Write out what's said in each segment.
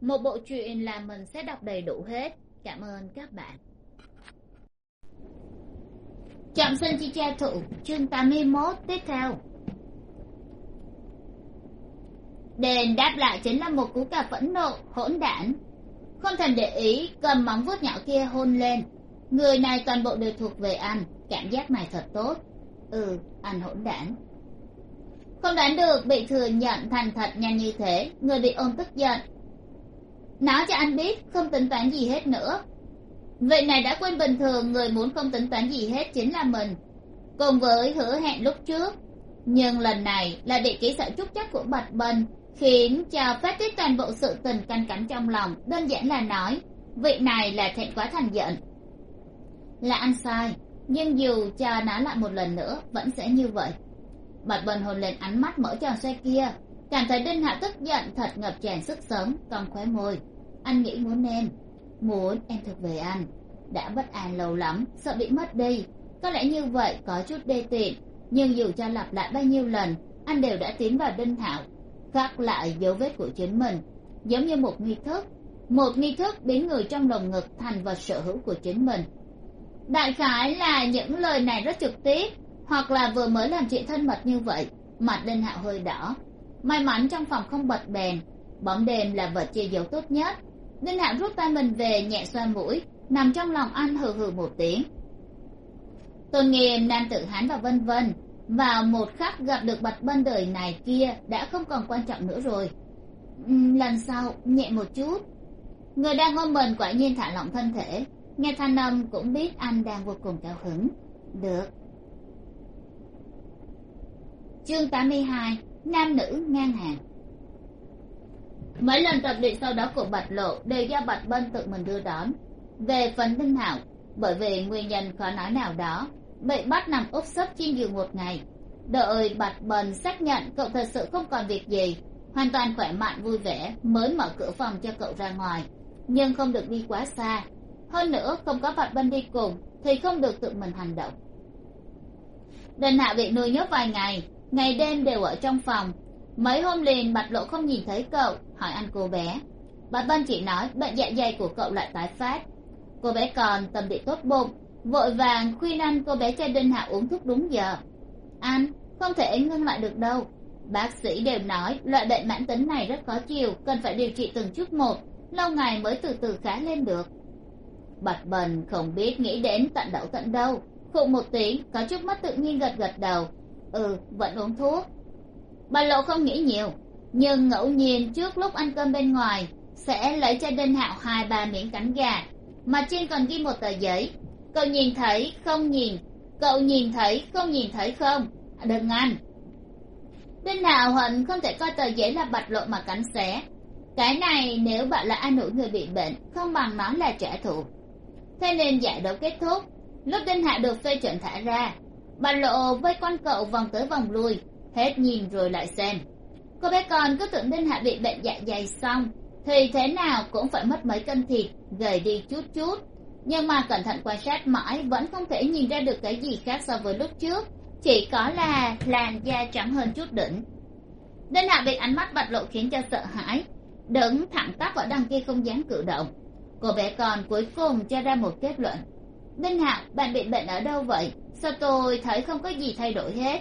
một bộ truyện là mình sẽ đọc đầy đủ hết. Cảm ơn các bạn. Trọng sinh chi cha thụ, chương tám mươi mốt, tiếp theo. Đền đáp lại chính là một cú cà phẫn nộ, hỗn đản. Không thèm để ý, cầm móng vuốt nhỏ kia hôn lên. Người này toàn bộ đều thuộc về anh, cảm giác này thật tốt. Ừ anh hỗn đản. Không đoán được bị thừa nhận thành thật nhanh như thế, người bị ôm tức giận nói cho anh biết, không tính toán gì hết nữa. Vị này đã quên bình thường, người muốn không tính toán gì hết chính là mình. Cùng với hứa hẹn lúc trước, nhưng lần này là địa kỹ sợ chút chắc của bạch bân khiến cho phát tiết toàn bộ sự tình canh cánh trong lòng, đơn giản là nói, vị này là thẹn quá thành giận. Là anh sai, nhưng dù cho nói lại một lần nữa, vẫn sẽ như vậy. Bạch bân hồn lên ánh mắt mở tròn xoay kia, cảm thấy đinh hạ tức giận, thật ngập tràn sức sống, cong khóe môi anh nghĩ muốn em muốn em thuộc về anh. Đã bất an lâu lắm, sợ bị mất đi. Có lẽ như vậy có chút đê tiện, nhưng dù cho lặp lại bao nhiêu lần, anh đều đã tiến vào đinh thảo khắc lại dấu vết của chính mình. Giống như một nghi thức. Một nghi thức biến người trong lồng ngực thành vật sở hữu của chính mình. Đại khái là những lời này rất trực tiếp, hoặc là vừa mới làm chuyện thân mật như vậy mặt đinh hạo hơi đỏ. May mắn trong phòng không bật đèn, bóng đêm là vật che giấu tốt nhất đinh hạo rút tay mình về nhẹ xoa mũi, nằm trong lòng anh hừ hừ một tiếng. Tôn nghiêm nam tự hán và vân vân, vào một khắc gặp được bạch bân đời này kia đã không còn quan trọng nữa rồi. Lần sau, nhẹ một chút. Người đang ôm mình quả nhiên thả lỏng thân thể, nghe thanh âm cũng biết anh đang vô cùng cao hứng. Được. Chương tám mươi hai, nam nữ ngang hàng mấy lần tập luyện sau đó của bạch lộ đều do bạch bân tự mình đưa đón. Về phần đinh hảo, bởi vì nguyên nhân khó nói nào đó, bị bắt nằm úp sấp trên giường một ngày. Đợi bạch bần xác nhận cậu thật sự không còn việc gì, hoàn toàn khỏe mạnh, vui vẻ, mới mở cửa phòng cho cậu ra ngoài. Nhưng không được đi quá xa. Hơn nữa, không có bạch bân đi cùng, thì không được tự mình hành động. Đền hạ bị nuôi nhốt vài ngày ngày đêm đều ở trong phòng. Mấy hôm liền bạch lộ không nhìn thấy cậu hỏi anh cô bé. Bạch bân chỉ nói, bệnh dạ dày của cậu lại tái phát. Cô bé còn tâm địa tốt bụng, vội vàng khuyên anh cô bé cho đinh hạ uống thuốc đúng giờ. Anh, không thể ngưng lại được đâu. Bác sĩ đều nói, loại bệnh mãn tính này rất khó chịu, cần phải điều trị từng chút một, lâu ngày mới từ từ khá lên được. Bạch bần không biết nghĩ đến tận đậu tận đâu khụng một tiếng, có chút mắt tự nhiên gật gật đầu. Ừ vẫn uống thuốc. Bà lộ không nghĩ nhiều nhưng ngẫu nhiên trước lúc ăn cơm bên ngoài, sẽ lấy cho đinh hạo hai ba miếng cánh gà, mà trên còn ghi một tờ giấy. Cậu nhìn thấy không nhìn, cậu nhìn thấy không nhìn thấy không? Đừng ăn. Đinh hạo hận không thể coi tờ giấy là bạch lộ mà cắn xé. Cái này nếu bạn là an ủi người bị bệnh, không bằng nói là trả thù. Thế nên giải đấu kết thúc. Lúc đinh hạ được phê chuẩn thả ra bà lộ vây quanh cậu vòng tới vòng lui, hết nhìn rồi lại xem cô bé con cứ tưởng đinh hạ bị bệnh dạ dày xong, thì thế nào cũng phải mất mấy cân thịt, gầy đi chút chút. Nhưng mà cẩn thận quan sát mãi, vẫn không thể nhìn ra được cái gì khác so với lúc trước. Chỉ có là làn da trắng hơn chút đỉnh. Đinh hạ bị ánh mắt bạch lộ khiến cho sợ hãi, đứng thẳng tắp ở đằng kia không dám cử động. Cô bé con cuối cùng cho ra một kết luận. Đinh hạ, bạn bị bệnh ở đâu vậy? Sao tôi thấy không có gì thay đổi hết?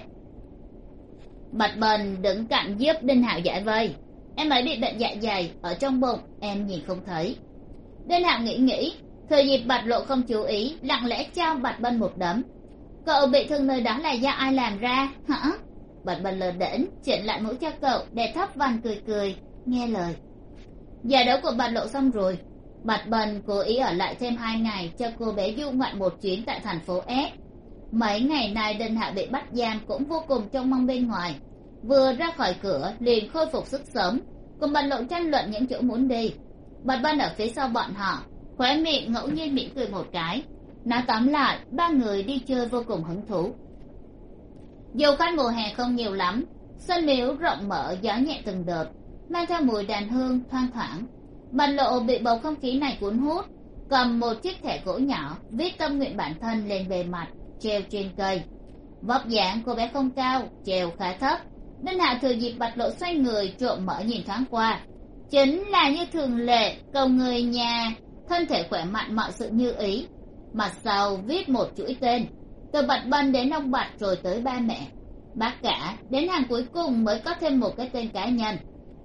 Bạch bần đứng cạnh giúp đinh hạo giải vây. Em ấy bị bệnh dạ dày, ở trong bụng, em nhìn không thấy. Đinh hạo nghĩ nghĩ thời dịp bạch lộ không chú ý, lặng lẽ trao bạch bân một đấm. Cậu bị thương nơi đó là do ai làm ra, hả? Bạch bân lờ đễnh chuyển lại mũ cho cậu, để thấp văn cười cười, nghe lời. Giải đấu của bạch lộ xong rồi. Bạch bân cố ý ở lại thêm hai ngày cho cô bé du ngoạn một chuyến tại thành phố s mấy ngày nay đinh hạ bị bắt giam cũng vô cùng trông mong bên ngoài. Vừa ra khỏi cửa, liền khôi phục sức sống. Cùng bàn luận tranh luận những chỗ muốn đi. Bạch ban ở phía sau bọn họ, khóe miệng ngẫu nhiên mỉm cười một cái. Nói tóm lại, ba người đi chơi vô cùng hứng thú. Dù khách mùa hè không nhiều lắm, sân miếu rộng mở gió nhẹ từng đợt, mang theo mùi đàn hương thoang thoảng. Bàn lộ bị bầu không khí này cuốn hút, cầm một chiếc thẻ gỗ nhỏ viết tâm nguyện bản thân lên bề mặt treo trên cây. Vóc dáng cô bé không cao, treo khá thấp. Nên hạ thừa dịp bạch lộ xoay người, trộm mở nhìn thoáng qua. Chính là như thường lệ, cầu người nhà, thân thể khỏe mạnh mọi sự như ý. Mặt sau viết một chuỗi tên, từ bạch bân đến ông bạch rồi tới ba mẹ. Bác cả đến hàng cuối cùng mới có thêm một cái tên cá nhân.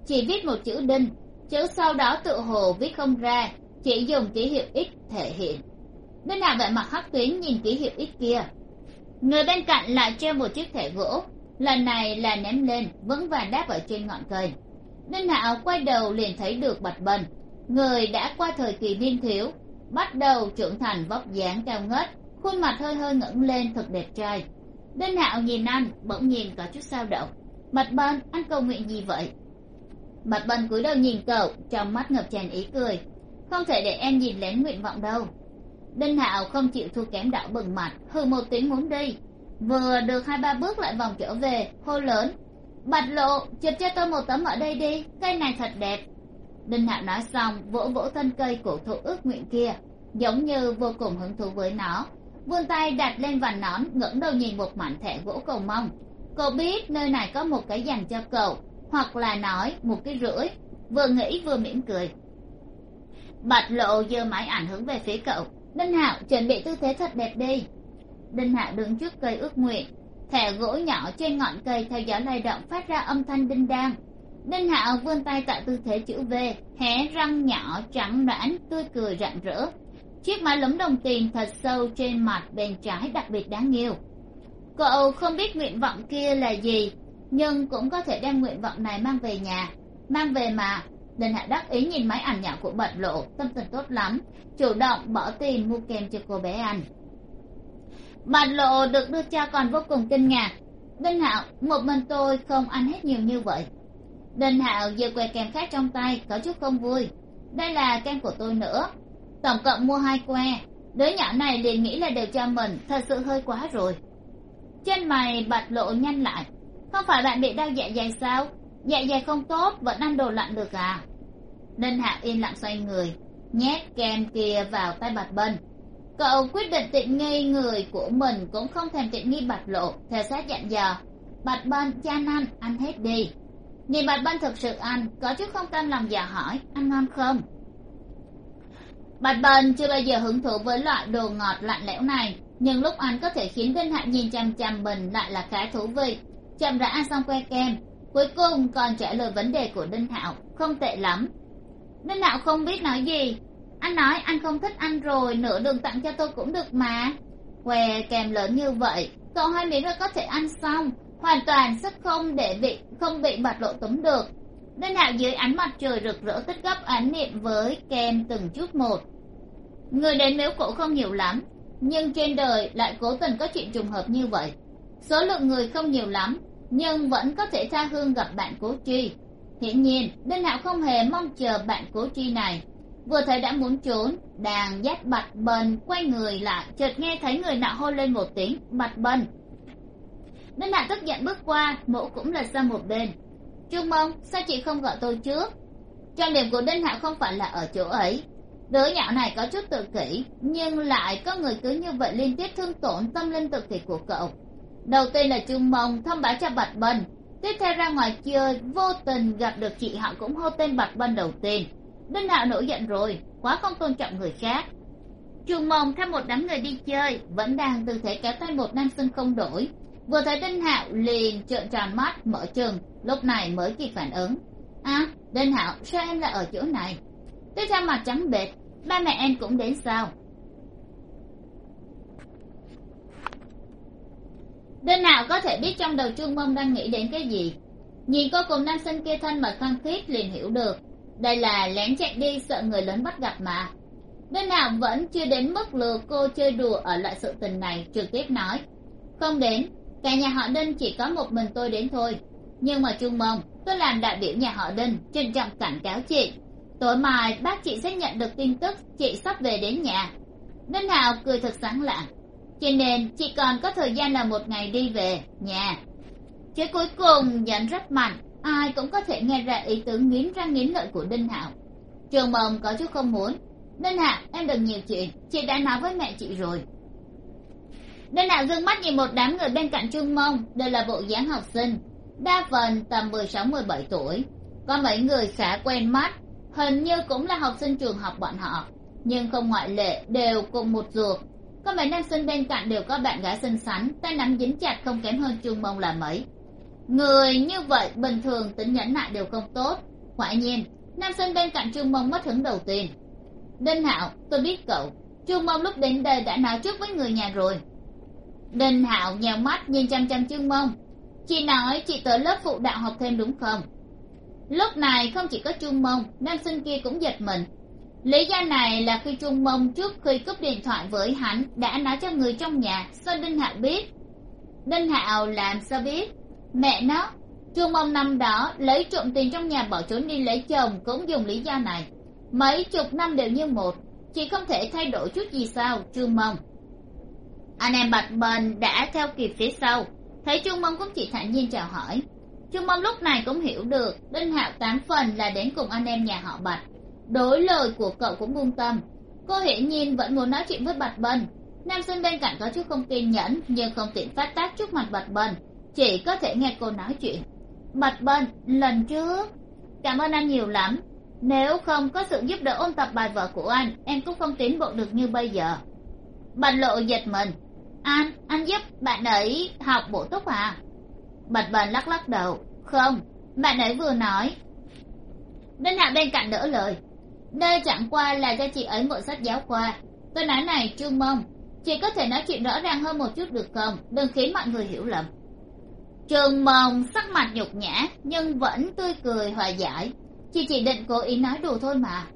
Chỉ viết một chữ đinh, chữ sau đó tự hồ viết không ra, chỉ dùng ký hiệu x thể hiện bên nào vẻ mặt hắc tuyến nhìn ký hiệu ít kia? Người bên cạnh lại treo một chiếc thẻ gỗ. Lần này là ném lên, vững vàng đáp ở trên ngọn cây. Ninh hạo quay đầu liền thấy được bạch bần. Người đã qua thời kỳ niên thiếu, bắt đầu trưởng thành vóc dáng cao ngất, khuôn mặt hơi hơi ngẩng lên thật đẹp trai. Đinh hạo nhìn anh, bỗng nhìn có chút sao động. Bạch bân anh cầu nguyện gì vậy? Bạch bân cúi đầu nhìn cậu, trong mắt ngập tràn ý cười. Không thể để em nhìn lén nguyện vọng đâu đinh hạo không chịu thua kém đảo bừng mặt hừ một tiếng muốn đi. Vừa được hai ba bước lại vòng trở về, hô lớn, bạch lộ, chụp cho tôi một tấm ở đây đi, cây này thật đẹp. Đinh hạo nói xong, vỗ vỗ thân cây cổ thụ ước nguyện kia, giống như vô cùng hứng thú với nó. Vươn tay đặt lên vành nón, ngẩng đầu nhìn một mảnh thẻ gỗ cầu mong. Cậu biết nơi này có một cái dành cho cậu, hoặc là nói, một cái rưỡi. Vừa nghĩ vừa mỉm cười. Bạch lộ giơ máy ảnh hướng về phía cậu đinh hạo chuẩn bị tư thế thật đẹp đi. Đinh hạo đứng trước cây ước nguyện, thẻ gỗ nhỏ trên ngọn cây theo gió lay động phát ra âm thanh đinh đang. Đinh hạo vươn tay tạo tư thế chữ v, hé răng nhỏ trắng nõn tươi cười rạng rỡ. Chiếc mái lúm đồng tiền thật sâu trên mặt bên trái đặc biệt đáng yêu. Cậu không biết nguyện vọng kia là gì, nhưng cũng có thể đem nguyện vọng này mang về nhà. Mang về mà đinh hạ đắc ý nhìn máy ảnh nhỏ của bạch lộ, tâm tình tốt lắm, chủ động bỏ tiền mua kem cho cô bé ăn. Bạch lộ được đưa cho còn vô cùng kinh ngạc. Đinh hạo, một mình tôi không ăn hết nhiều như vậy. Đinh hạo giơ que kem khác trong tay, có chút không vui. Đây là kem của tôi nữa. Tổng cộng mua hai que. Đứa nhỏ này liền nghĩ là đều cho mình, thật sự hơi quá rồi. Chân mày bạch lộ nhanh lại. Không phải bạn bị đau dạ dày sao? Dạ dày không tốt, vẫn ăn đồ lạnh được à? Ninh hạ yên lặng xoay người, nhét kem kia vào tay bạch bân cậu quyết định tiện nghi người của mình cũng không thèm tiện nghi bạch lộ, theo sát dặn dò. Bạch bân cha ăn ăn hết đi. Nhìn bạch bân thực sự ăn, có chút không cam lòng dò hỏi, ăn ngon không? Bạch bân chưa bao giờ hứng thú với loại đồ ngọt lạnh lẽo này, nhưng lúc ăn có thể khiến đinh hạ nhìn chằm chằm mình lại là khá thú vị. Chậm rãi ăn xong que kem cuối cùng còn trả lời vấn đề của đinh hạo không tệ lắm. Đinh hạo không biết nói gì. Anh nói, anh không thích ăn rồi, nửa đường tặng cho tôi cũng được mà. Que kem lớn như vậy, cậu hai miếng rồi có thể ăn xong. Hoàn toàn sức không để bị, không bị bạch lộ túm được. Đinh hạo dưới ánh mặt trời rực rỡ tích gấp ánh niệm với kem từng chút một. Người đến miếu cổ không nhiều lắm, nhưng trên đời lại cố tình có chuyện trùng hợp như vậy. Số lượng người không nhiều lắm nhưng vẫn có thể tha hương gặp bạn cố tri hiển nhiên, đinh hạo không hề mong chờ bạn cố tri này. Vừa thấy đã muốn trốn, đàn dắt bạch bần quay người lại, chợt nghe thấy người nọ hô lên một tiếng, bạch bần. Đinh hạo tức giận bước qua mũ cũng lật sang một bên. Trung mông, sao chị không gọi tôi trước? Trọng điểm của đinh hạo không phải là ở chỗ ấy. Đứa nhỏ này có chút tự kỷ, nhưng lại có người cứ như vậy liên tiếp thương tổn tâm linh tự kỷ của cậu đầu tiên là trương mông thông báo cho bạch bân tiếp theo ra ngoài chơi vô tình gặp được chị họ cũng hô tên bạch bân đầu tiên. Đinh hạo nổi giận rồi, quá không tôn trọng người khác. Trương mông theo một đám người đi chơi, vẫn đang tư thế kéo tay một nam sinh không đổi. Vừa thấy đinh hạo liền trợn tròn mắt, mở chừng lúc này mới kịp phản ứng. À đinh hạo, sao em lại ở chỗ này? Tiếp theo mặt trắng bệt ba mẹ em cũng đến sao? Đinh nào có thể biết trong đầu trương mông đang nghĩ đến cái gì? Nhìn cô cùng nam sinh kia thân mật khăng khít liền hiểu được. Đây là lén chạy đi, sợ người lớn bắt gặp mà. Đinh nào vẫn chưa đến mức lừa cô chơi đùa ở loại sự tình này, trực tiếp nói. Không đến, cả nhà họ đinh chỉ có một mình tôi đến thôi. Nhưng mà trung mông, tôi làm đại biểu nhà họ đinh, trân trọng cảnh cáo chị. Tối mai, bác chị sẽ nhận được tin tức, chị sắp về đến nhà. Đinh nào cười thật sáng lạng cho nên chị còn có thời gian là một ngày đi về nhà chứ cuối cùng nhấn rất mạnh, ai cũng có thể nghe ra ý tưởng nghiến răng nghiến lợi của đinh hạo. Trường mộng có chút không muốn. Đinh hạo, em đừng nhiều chuyện, chị đã nói với mẹ chị rồi. Đinh hạo gương mắt nhìn một đám người bên cạnh trương mông, đều là bộ dáng học sinh, đa phần tầm mười sáu, mười bảy tuổi. Có mấy người khá quen mắt, hình như cũng là học sinh trường học bọn họ, nhưng không ngoại lệ, đều cùng một ruột có mấy nam sinh bên cạnh đều có bạn gái xinh xắn tay nắm dính chặt không kém hơn trương mông là mấy. Người như vậy bình thường tính nhẫn nại đều không tốt. Quả nhiên, nam sinh bên cạnh trương mông mất hứng đầu tiên. Đinh hạo, tôi biết cậu. Trương mông lúc đến đây đã nói trước với người nhà rồi. Đinh hạo nhèo mắt nhìn chăm chăm trương mông. Chị nói chị tới lớp phụ đạo học thêm đúng không? Lúc này không chỉ có chuông mông, nam sinh kia cũng giật mình lý do này là khi trung mông trước khi cúp điện thoại với hắn đã nói cho người trong nhà sao đinh hạo biết. Đinh hạo làm sao biết? Mẹ nó, trung mông năm đó lấy trộm tiền trong nhà bỏ trốn đi lấy chồng cũng dùng lý do này. Mấy chục năm đều như một chị không thể thay đổi chút gì sao, trung mông? Anh em bạch bền đã theo kịp phía sau, thấy trung mông cũng chỉ thản nhiên chào hỏi. Trung mông lúc này cũng hiểu được đinh hạo tám phần là đến cùng anh em nhà họ bạch đối lời của cậu cũng buông tâm cô hiển nhiên vẫn muốn nói chuyện với bạch bân. Nam sinh bên cạnh có chút không kiên nhẫn, nhưng không tiện phát tác trước mặt bạch bân, chỉ có thể nghe cô nói chuyện. Bạch bân, lần trước, cảm ơn anh nhiều lắm. Nếu không có sự giúp đỡ ôn tập bài vở của anh, em cũng không tiến bộ được như bây giờ. Bạch lộ giật mình. Anh anh giúp bạn ấy học bổ túc à? Bạch bần lắc lắc đầu. Không, bạn ấy vừa nói. Đinh hạ bên cạnh đỡ lời đây chẳng qua là cho chị ấy mượn sách giáo khoa. Tôi nói này, trương mông, chị có thể nói chuyện rõ ràng hơn một chút được không? Đừng khiến mọi người hiểu lầm. Trường mông sắc mặt nhục nhã, nhưng vẫn tươi cười hòa giải. Chị chỉ định cố ý nói đùa thôi mà.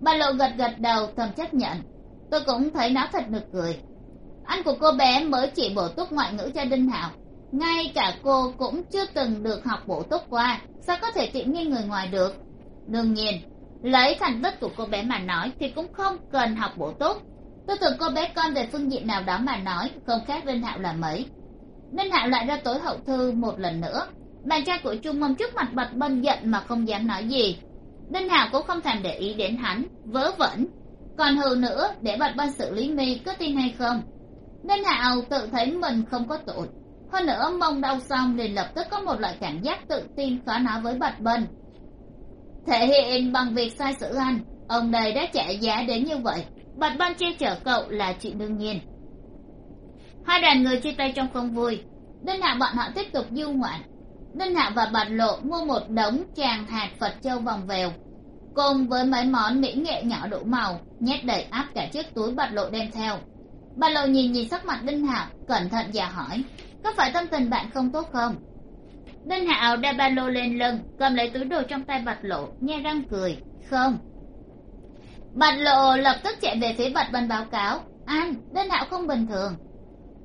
Bà lộ gật gật đầu, thầm chấp nhận. Tôi cũng thấy nó thật nực cười. Anh của cô bé mới chỉ bổ túc ngoại ngữ cho đinh hạo. Ngay cả cô cũng chưa từng được học bổ túc qua. Sao có thể tiện nghi người ngoài được? Đương nhiên lấy thành tích của cô bé mà nói thì cũng không cần học bổ túc. Tôi tưởng cô bé con về phương diện nào đó mà nói, không khác đinh hạo là mấy. Đinh hạo lại ra tối hậu thư một lần nữa. Bạn trai của trung mông trước mặt bạch bân giận mà không dám nói gì. Đinh hạo cũng không thèm để ý đến hắn, vớ vẩn. Còn hừ nữa, để bạch bân xử lý mi có tin hay không? Đinh hạo tự thấy mình không có tội. Hơn nữa mông đau xong liền lập tức có một loại cảm giác tự tin khó nói với bạch bân thể hiện bằng việc sai sử anh ông đây đã trả giá đến như vậy. Bạch ban che chở cậu là chuyện đương nhiên. Hai đoàn người chia tay trong không vui. Đinh hạ bọn họ tiếp tục du ngoạn. Đinh hạ và bạch lộ mua một đống tràng hạt phật châu vòng vèo, cùng với mấy món mỹ nghệ nhỏ đủ màu, nhét đầy áp cả chiếc túi bạch lộ đem theo. Bạch lộ nhìn nhìn sắc mặt đinh hạ, cẩn thận và hỏi, có phải tâm tình bạn không tốt không? Đinh hạo đeo ba lô lên lưng, cầm lấy túi đồ trong tay bạch lộ, nhe răng cười, không. Bạch lộ lập tức chạy về phía bạch bân báo cáo anh đinh hạo không bình thường.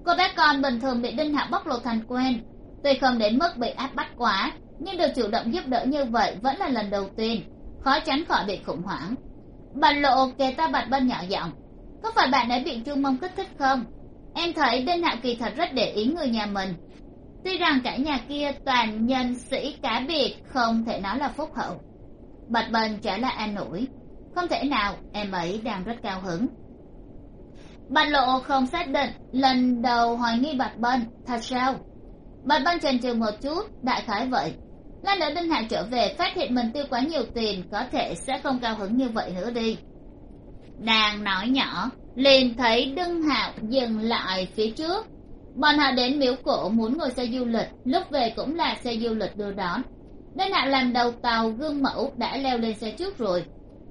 Cô bé con bình thường bị đinh hạo bóc lột thành quen, tuy không đến mức bị áp bắt quá, nhưng được chủ động giúp đỡ như vậy vẫn là lần đầu tiên, khó tránh khỏi bị khủng hoảng. Bạch lộ kề ta bạch bân nhỏ giọng, có phải bạn ấy bị chu mông kích thích không? Em thấy đinh hạo kỳ thật rất để ý người nhà mình tuy rằng cả nhà kia toàn nhân sĩ cá biệt, không thể nói là phúc hậu. Bạch bần trả lại an ủi, không thể nào, em ấy đang rất cao hứng. Bạch lộ không xác định lần đầu hoài nghi bạch bần thật sao? Bạch bần chần chừ một chút, đại khái vậy. Lát nữa đinh hạ trở về, phát hiện mình tiêu quá nhiều tiền, có thể sẽ không cao hứng như vậy nữa đi. Đang nói nhỏ, liền thấy đinh hạo dừng lại phía trước bọn họ đến miếu cổ muốn ngồi xe du lịch, lúc về cũng là xe du lịch đưa đón. Đinh hạo làm đầu tàu, gương mẫu đã leo lên xe trước rồi.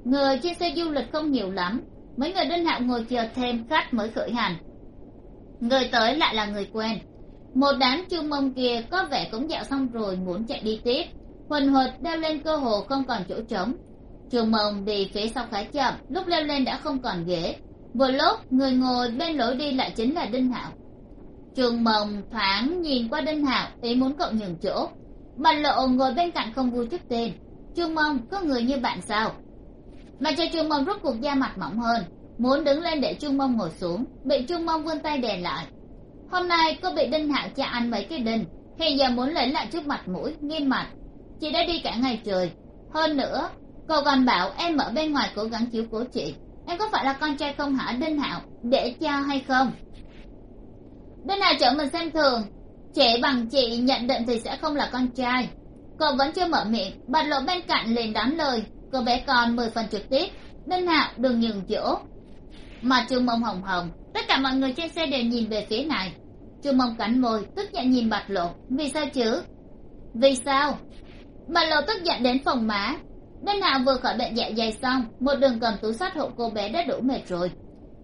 Người trên xe du lịch không nhiều lắm, mấy người đinh hạo ngồi chờ thêm khách mới khởi hành. Người tới lại là người quen. Một đám chu mông kia có vẻ cũng dạo xong rồi muốn chạy đi tiếp. Huỳnh huỵch đeo lên cơ hồ không còn chỗ trống. Chu mông đi phía sau khá chậm, lúc leo lên đã không còn ghế. Vừa lúc, người ngồi bên lối đi lại chính là đinh hạo trường mông thoáng nhìn qua đinh hạo ý muốn cậu nhường chỗ. Bạch lộ ngồi bên cạnh không vui chút tên. Trương mông có người như bạn sao? Mà cho trương mông rút cuộc da mặt mỏng hơn. Muốn đứng lên để trương mông ngồi xuống, bị trương mông vươn tay đè lại. Hôm nay cô bị đinh hạo cha ăn mấy cái đinh, hiện giờ muốn lấy lại chút mặt mũi, nghiêm mặt. Chị đã đi cả ngày trời. Hơn nữa, cô còn bảo em ở bên ngoài cố gắng chiếu cố chị. Em có phải là con trai không hả đinh hạo để cho hay không? Đinh nào chở mình xem thường. Trẻ bằng chị nhận định thì sẽ không là con trai. Cậu vẫn chưa mở miệng bạch lộ bên cạnh liền đám lời. Cô bé còn mười phần trực tiếp. Đinh nào, đừng nhường chỗ. Mà trương mông hồng hồng, tất cả mọi người trên xe đều nhìn về phía này. Trương mông cắn môi, tức giận nhìn bạch lộ. Vì sao chứ? Vì sao? Bạch lộ tức giận đến phòng má. Đinh nào vừa khỏi bệnh dạ dày xong, một đường cầm túi sách hộ cô bé đã đủ mệt rồi.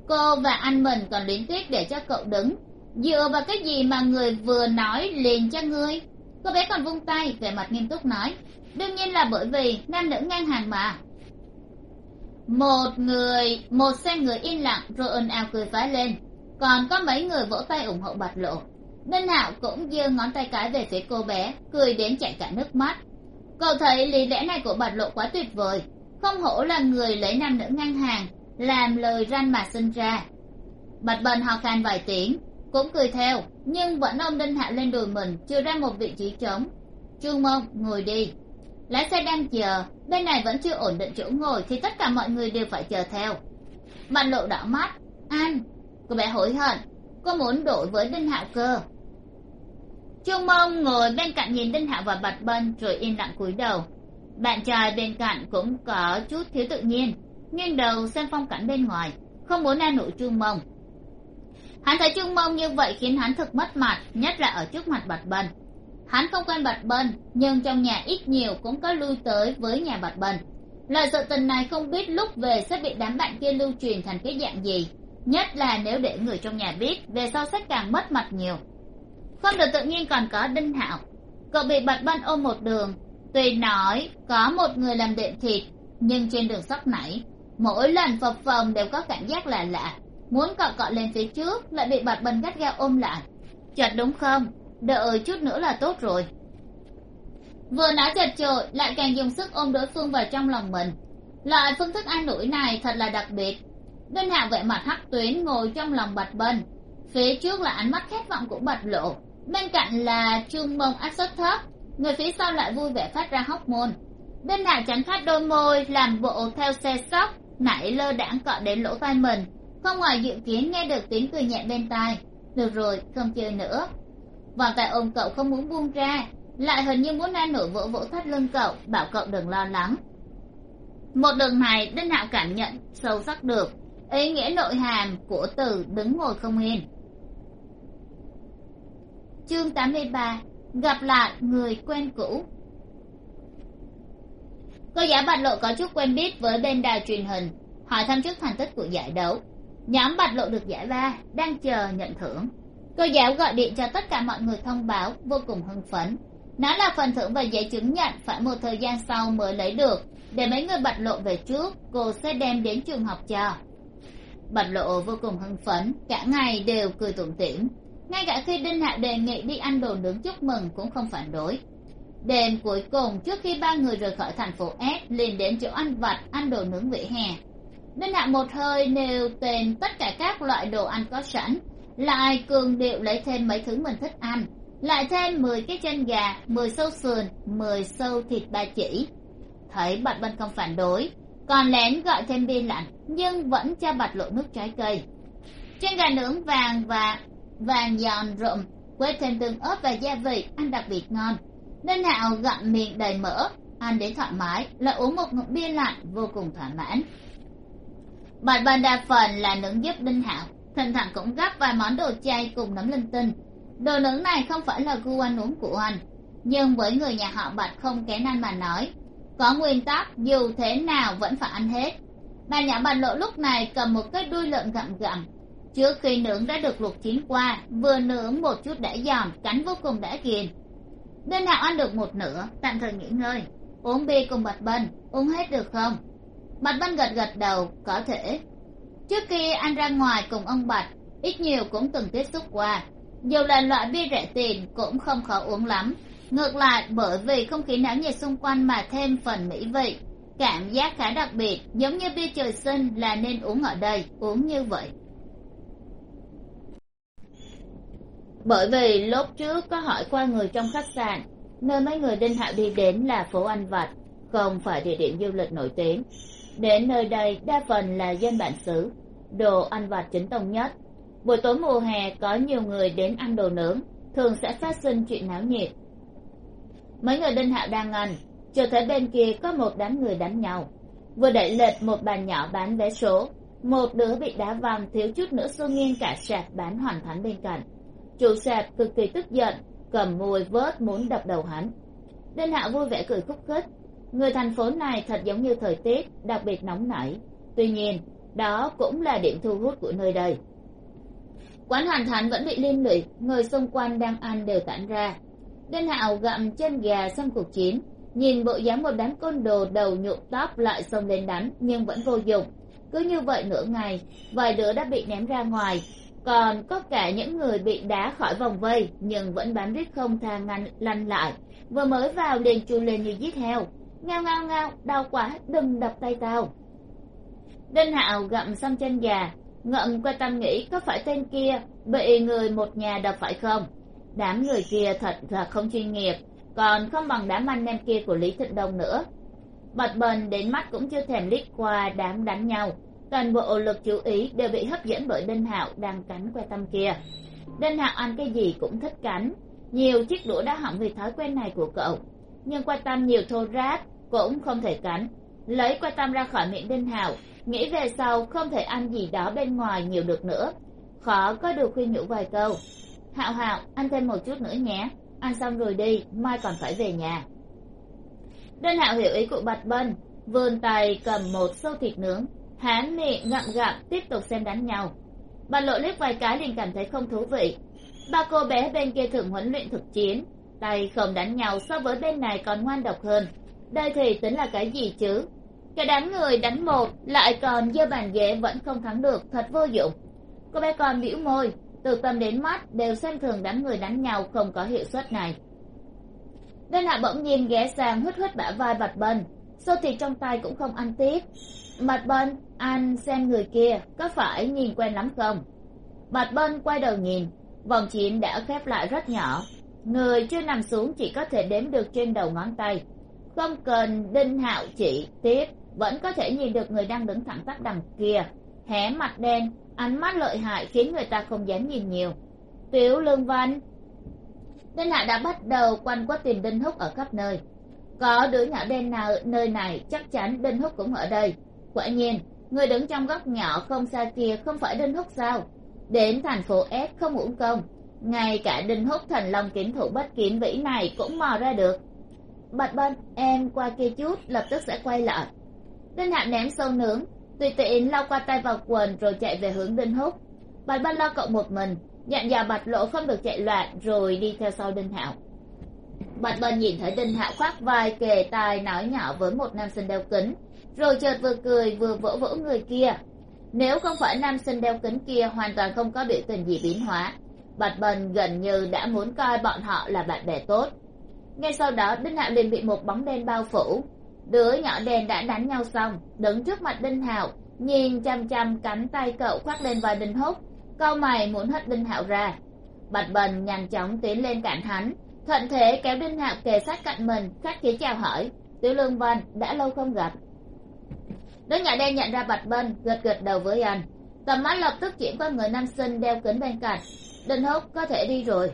Cô và anh mình còn luyến tiếc để cho cậu đứng dựa vào cái gì mà người vừa nói liền cho ngươi? Cô bé còn vung tay, vẻ mặt nghiêm túc nói. Đương nhiên là bởi vì nam nữ ngang hàng mà. Một người, một xe người yên lặng, rồi ồn ào cười phá lên. Còn có mấy người vỗ tay ủng hộ bạch lộ. Đinh hạo cũng giơ ngón tay cái về phía cô bé, cười đến chảy cả nước mắt. Cậu thấy lý lẽ này của bạch lộ quá tuyệt vời. Không hổ là người lấy nam nữ ngang hàng, làm lời răn mà sinh ra. Bạch bần hò khan vài tiếng cũng cười theo, nhưng vẫn ôm đinh hạ lên đùi mình, chưa ra một vị trí trống. Trương mông, ngồi đi. Lái xe đang chờ, bên này vẫn chưa ổn định chỗ ngồi thì tất cả mọi người đều phải chờ theo. Bạn lộ đỏ mắt. Anh, cô bé hối hận, cô muốn đổi với đinh hạo cơ. Trương mông ngồi bên cạnh nhìn đinh hạo và bạch bân rồi im lặng cúi đầu. Bạn trai bên cạnh cũng có chút thiếu tự nhiên, nghiêng đầu xem phong cảnh bên ngoài, không muốn an ủi trương mông hắn thấy trương mông như vậy khiến hắn thực mất mặt, nhất là ở trước mặt bạch bần. Hắn không quen bạch bần, nhưng trong nhà ít nhiều cũng có lui tới với nhà bạch bần. Lời sự tình này không biết lúc về sẽ bị đám bạn kia lưu truyền thành cái dạng gì, nhất là nếu để người trong nhà biết về sau sẽ càng mất mặt nhiều. Không được tự nhiên còn có đinh hạo. Cậu bị bạch bân ôm một đường, tuy nói có một người làm đệm thịt, nhưng trên đường sóc nảy, mỗi lần phập phồng đều có cảm giác là lạ muốn cọ cọ lên phía trước, lại bị bạch bần gắt gao ôm lại. Chật đúng không? Đợi chút nữa là tốt rồi. Vừa nói chật chội lại càng dùng sức ôm đối phương vào trong lòng mình. Loại phương thức an ủi này thật là đặc biệt. Đinh hạ vẻ mặt hắc tuyến ngồi trong lòng bạch bần. Phía trước là ánh mắt khát vọng của bạch lộ. Bên cạnh là trương mông áp suất thấp. Người phía sau lại vui vẻ phát ra hóc môn. Đinh hạ tránh khát đôi môi, làm bộ theo xe sóc, nảy lơ đãng cọ đến lỗ tai mình không ngoài dự kiến nghe được tiếng cười nhẹ bên tai. Được rồi, không chơi nữa. Vòng tay ôm cậu không muốn buông ra, lại hình như muốn an nổi vỗ vỗ thắt lưng cậu, bảo cậu đừng lo lắng. Một đường này, đinh hạo cảm nhận sâu sắc được ý nghĩa nội hàm của từ đứng ngồi không yên. Chương tám mươi ba, gặp lại người quen cũ. Cô giáo bạch lộ có chút quen biết với bên đài truyền hình, hỏi thăm trước thành tích của giải đấu nhóm bạch lộ được giải ba đang chờ nhận thưởng. Cô giáo gọi điện cho tất cả mọi người thông báo, vô cùng hưng phấn. Nó là phần thưởng và giấy chứng nhận phải một thời gian sau mới lấy được. Để mấy người bạch lộ về trước, cô sẽ đem đến trường học cho. Bạch lộ vô cùng hưng phấn, cả ngày đều cười tủm tỉm. Ngay cả khi đinh hạ đề nghị đi ăn đồ nướng chúc mừng cũng không phản đối. Đêm cuối cùng, trước khi ba người rời khỏi thành phố s, liền đến chỗ ăn vặt, ăn đồ nướng vỉa hè đinh hạ một hơi nêu tên tất cả các loại đồ ăn có sẵn, lại cường điệu lấy thêm mấy thứ mình thích ăn, lại thêm mười cái chân gà, mười sâu sườn, mười sâu thịt ba chỉ. Thấy bạch bân không phản đối, còn lén gọi thêm bia lạnh, nhưng vẫn cho bạch lộ nước trái cây. Chân gà nướng vàng và vàng giòn rụm quét thêm tương ớt và gia vị, ăn đặc biệt ngon. Nên hạo gặm miệng đầy mỡ, ăn đến thoải mái, lại uống một ngụm bia lạnh vô cùng thỏa mãn bạch bân đa phần là nướng giúp đinh hạo thỉnh thoảng cũng gắp vài món đồ chay cùng nấm linh tinh. Đồ nướng này không phải là gu ăn uống của anh, nhưng với người nhà họ bạch không kén ăn mà nói. Có nguyên tắc, dù thế nào vẫn phải ăn hết. Bà nhỏ Bạch lộ lúc này cầm một cái đuôi lợn gặm gặm. Trước khi nướng đã được luộc chín qua, vừa nướng một chút đã giòn cắn vô cùng đã ghiền. Đinh hạo ăn được một nửa, tạm thời nghỉ ngơi. Uống bia cùng bạch bần uống hết được không? Bạch vân gật gật đầu, có thể. Trước khi anh ra ngoài cùng ông bạch, ít nhiều cũng từng tiếp xúc qua. Dù là loại bia rẻ tiền cũng không khó uống lắm. Ngược lại, bởi vì không khí náo nhiệt xung quanh mà thêm phần mỹ vị, cảm giác khá đặc biệt, giống như bia trời sinh là nên uống ở đây, uống như vậy. Bởi vì lúc trước có hỏi qua người trong khách sạn, nơi mấy người đinh hạo đi đến là phố ăn vặt, không phải địa điểm du lịch nổi tiếng đến nơi đây, đa phần là dân bản xứ. Đồ ăn vặt chính tông nhất. Buổi tối mùa hè, có nhiều người đến ăn đồ nướng. Thường sẽ phát sinh chuyện náo nhiệt. Mấy người đinh hạo đang ăn. Chờ thấy bên kia có một đám người đánh nhau. Vừa đẩy lệch một bàn nhỏ bán vé số. Một đứa bị đá văng, thiếu chút nữa xô nghiêng cả sạp bán hoàn thánh bên cạnh. Chủ sạp cực kỳ tức giận, cầm mùi vớt muốn đập đầu hắn. Đinh hạo vui vẻ cười khúc khích người thành phố này thật giống như thời tiết, đặc biệt nóng nảy. Tuy nhiên, đó cũng là điểm thu hút của nơi đây. Quán hoàn thánh vẫn bị liên lụy, người xung quanh đang ăn đều tản ra. Đinh hạo gặm chân gà xem cuộc chiến, nhìn bộ dáng một đám côn đồ đầu nhuộm tóc lại xông lên đánh, nhưng vẫn vô dụng. Cứ như vậy nửa ngày, vài đứa đã bị ném ra ngoài. Còn có cả những người bị đá khỏi vòng vây, nhưng vẫn bám rít không tha ngăn, lăn lại. Vừa mới vào liền chui lên như giết heo ngao ngao ngao, đau quá, đừng đập tay tao. Đinh hạo gặm xong chân gà, ngậm qua tâm nghĩ có phải tên kia bị người một nhà đập phải không? Đám người kia thật là không chuyên nghiệp, còn không bằng đám anh em kia của lý thịnh đông nữa. Bật bần đến mắt cũng chưa thèm liếc qua đám đánh nhau, toàn bộ lực chú ý đều bị hấp dẫn bởi đinh hạo đang cắn que tâm kia. Đinh hạo ăn cái gì cũng thích cắn, nhiều chiếc đũa đã hỏng vì thói quen này của cậu nhưng quan tâm nhiều thô ráp, cũng không thể cắn lấy quan tâm ra khỏi miệng đinh hạo nghĩ về sau không thể ăn gì đó bên ngoài nhiều được nữa. Khó có được khuyên nhủ vài câu. Hạo hạo, ăn thêm một chút nữa nhé. Ăn xong rồi đi, mai còn phải về nhà. Đinh hạo hiểu ý cụ bạch bân, vươn tay cầm một xô thịt nướng hán miệng ngậm gặm, tiếp tục xem đánh nhau. Bà lộ liếc vài cái liền cảm thấy không thú vị. Ba cô bé bên kia thường huấn luyện thực chiến tay không đánh nhau so với bên này còn ngoan độc hơn. Đây thì tính là cái gì chứ? Cái đám người đánh một, lại còn giơ bàn ghế vẫn không thắng được, thật vô dụng. Cô bé còn bĩu môi, từ tâm đến mắt đều xem thường đám người đánh nhau không có hiệu suất này. Đinh hạ bỗng nhiên ghé sang hít hít bả vai bạch bần xô thịt trong tay cũng không ăn tiếp. Bạch bần anh xem người kia có phải nhìn quen lắm không? Bạch bần quay đầu nhìn, vòng chiến đã khép lại rất nhỏ người chưa nằm xuống chỉ có thể đếm được trên đầu ngón tay. Không cần đinh hạo chỉ, tiếp, vẫn có thể nhìn được người đang đứng thẳng tắp đằng kia. Hé mặt đen, ánh mắt lợi hại khiến người ta không dám nhìn nhiều. Tiểu lương văn. Đinh hạo đã bắt đầu quanh quất tìm đinh húc ở khắp nơi. Có đứa nhỏ đen nào, nơi này chắc chắn đinh húc cũng ở đây. Quả nhiên, người đứng trong góc nhỏ không xa kia không phải đinh húc sao? Đến thành phố s không uổng công ngay cả đinh húc thành long kiếm thủ bất kiếm vĩ này cũng mò ra được. Bạch bên em qua kia chút, lập tức sẽ quay lại. Đinh hạ ném sâu nướng, tùy tiện lau qua tay vào quần rồi chạy về hướng đinh húc. Bạch bên lo cậu một mình, dặn dò bạch lộ không được chạy loạn rồi đi theo sau đinh hạo. Bạch bên nhìn thấy đinh hạo khoác vai kề tai nói nhỏ với một nam sinh đeo kính, rồi chợt vừa cười vừa vỗ vỗ người kia. Nếu không phải nam sinh đeo kính kia hoàn toàn không có biểu tình gì biến hóa bạch bần gần như đã muốn coi bọn họ là bạn bè tốt. Ngay sau đó đinh hạo liền bị một bóng đen bao phủ. Đứa nhỏ đen đã đánh nhau xong đứng trước mặt đinh hạo nhìn chăm chăm cánh tay cậu khoác lên vai đinh húc câu mày muốn hất đinh hạo ra. Bạch bần nhanh chóng tiến lên cạnh hắn thuận thế kéo đinh hạo kề sát cạnh mình khách khí chào hỏi. Tiểu lương văn đã lâu không gặp. Đứa nhỏ đen nhận ra bạch Bần, gật gật đầu với anh. Tầm mắt lập tức chuyển qua người nam sinh đeo kính bên cạnh đinh húc có thể đi rồi.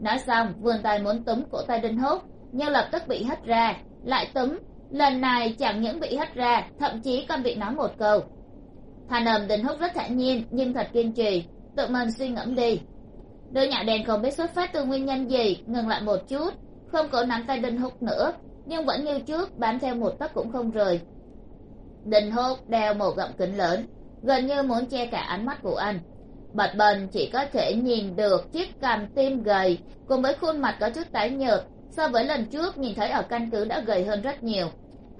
Nói xong, vươn tay muốn túm cổ tay đinh húc nhưng lập tức bị hất ra. Lại túm, lần này chẳng những bị hất ra, thậm chí còn bị nói một câu. Thanh âm đinh húc rất thản nhiên, nhưng thật kiên trì. Tự mình suy ngẫm đi. Đứa nhỏ đen không biết xuất phát từ nguyên nhân gì, ngừng lại một chút. Không cổ nắm tay đinh húc nữa, nhưng vẫn như trước, bám theo một tấc cũng không rời. Đình hốt đeo một gọng kính lớn, gần như muốn che cả ánh mắt của anh bạch bần chỉ có thể nhìn được chiếc cằm tim gầy, cùng với khuôn mặt có chút tái nhợt, so với lần trước nhìn thấy ở căn cứ đã gầy hơn rất nhiều.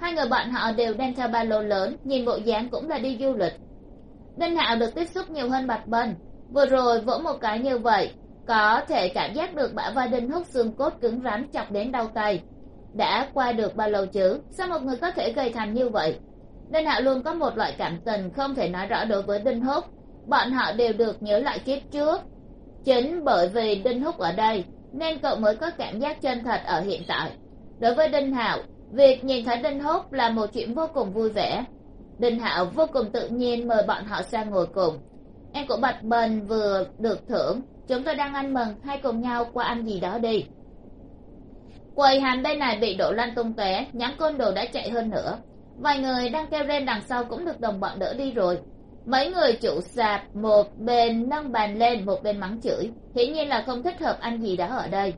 Hai người bạn họ đều đem theo ba lô lớn, nhìn bộ dáng cũng là đi du lịch. Đinh hạo được tiếp xúc nhiều hơn bạch bân vừa rồi vỗ một cái như vậy, có thể cảm giác được bả vai đinh hút xương cốt cứng rắn chọc đến đau tay. Đã qua được bao lâu chứ, sao một người có thể gầy thành như vậy? Đinh hạo luôn có một loại cảm tình không thể nói rõ đối với đinh húc bọn họ đều được nhớ lại kiếp trước. Chính bởi vì đinh húc ở đây, nên cậu mới có cảm giác chân thật ở hiện tại. Đối với đinh hạo, việc nhìn thấy đinh húc là một chuyện vô cùng vui vẻ. Đinh hạo vô cùng tự nhiên mời bọn họ sang ngồi cùng. Em của bạch bần vừa được thưởng, chúng tôi đang ăn mừng hay cùng nhau qua ăn gì đó đi. Quầy hàng bên này bị đổ lăn tung té nhóm côn đồ đã chạy hơn nữa. Vài người đang kêu lên đằng sau cũng được đồng bọn đỡ đi rồi mấy người chủ sạp, một bên nâng bàn lên, một bên mắng chửi. Hiển nhiên là không thích hợp ăn gì đó ở đây.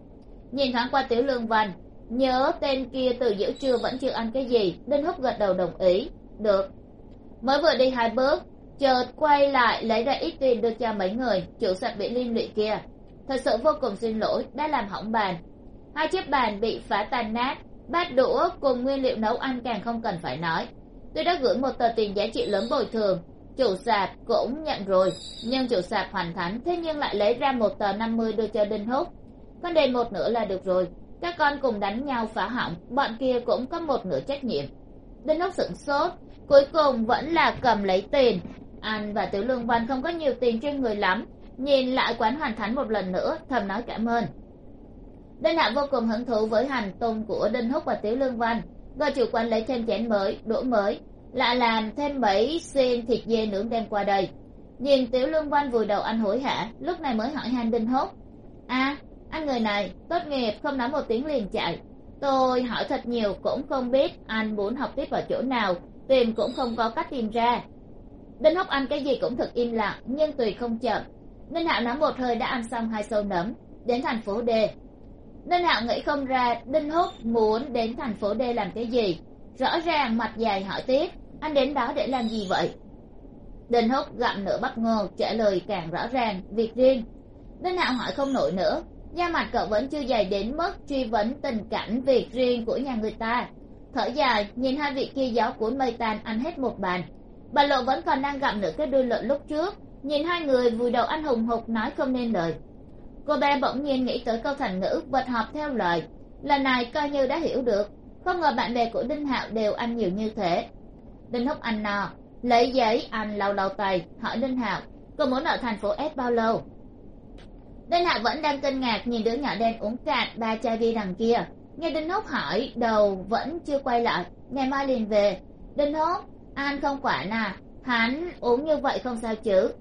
Nhìn thoáng qua tiểu lương văn, nhớ tên kia từ giữa trưa vẫn chưa ăn cái gì đinh húc gật đầu đồng ý. Được. Mới vừa đi hai bước, chợt quay lại lấy ra ít tiền đưa cho mấy người, chủ sạp bị liên lụy kia. Thật sự vô cùng xin lỗi, đã làm hỏng bàn. Hai chiếc bàn bị phá tan nát, bát đũa cùng nguyên liệu nấu ăn càng không cần phải nói. Tôi đã gửi một tờ tiền giá trị lớn bồi thường chủ sạp cũng nhận rồi, nhưng chủ sạp hoàn thành thế nhưng lại lấy ra một tờ năm mươi đưa cho đinh húc con đền một nửa là được rồi, các con cùng đánh nhau phá hỏng, bọn kia cũng có một nửa trách nhiệm. Đinh húc sửng sốt, cuối cùng vẫn là cầm lấy tiền. Anh và tiểu lương văn không có nhiều tiền trên người lắm, nhìn lại quán hoàn thánh một lần nữa, thầm nói cảm ơn. Đinh hạ vô cùng hứng thú với hành tung của đinh húc và tiểu lương văn. Gọi chủ quán lấy thêm chén mới, đũa mới lại làm thêm bảy xiên thịt dê nướng đem qua đây nhìn tiểu lương văn vùi đầu anh hối hả, lúc này mới hỏi han đinh húc a à, anh người này, tốt nghiệp không nói một tiếng liền chạy. Tôi hỏi thật nhiều cũng không biết anh muốn học tiếp ở chỗ nào, tìm cũng không có cách tìm ra. Đinh húc ăn cái gì cũng thật im lặng, nhưng tùy không chậm. Ninh hạo nắm một hơi đã ăn xong hai sâu nấm, đến thành phố d. Ninh hạo nghĩ không ra đinh húc muốn đến thành phố d làm cái gì rõ ràng mặt dài hỏi tiếp, anh đến đó để làm gì vậy? Đinh húc gặm nửa bất ngờ trả lời càng rõ ràng, việc riêng. Đinh hạo hỏi không nổi nữa, da mặt cậu vẫn chưa dày đến mức truy vấn tình cảnh việc riêng của nhà người ta. Thở dài, nhìn hai vị kia gió cuốn mây tan ăn hết một bàn. Bà lộ vẫn còn đang gặm nửa cái đuôi lợn lúc trước, nhìn hai người vùi đầu anh hùng hục nói không nên lời. Cô bé bỗng nhiên nghĩ tới câu thành ngữ vật họp theo lời, lần này coi như đã hiểu được không ngờ bạn bè của đinh hạo đều ăn nhiều như thế. Đinh húc ăn no, lấy giấy ăn lau lau tay, hỏi đinh hạo, cô muốn ở thành phố s bao lâu? Đinh hạo vẫn đang kinh ngạc nhìn đứa nhỏ đen uống cạn ba chai bia đằng kia. Nghe đinh húc hỏi, đầu vẫn chưa quay lại. Ngày mai liền về. Đinh húc anh không quả nà hắn uống như vậy không sao chứ?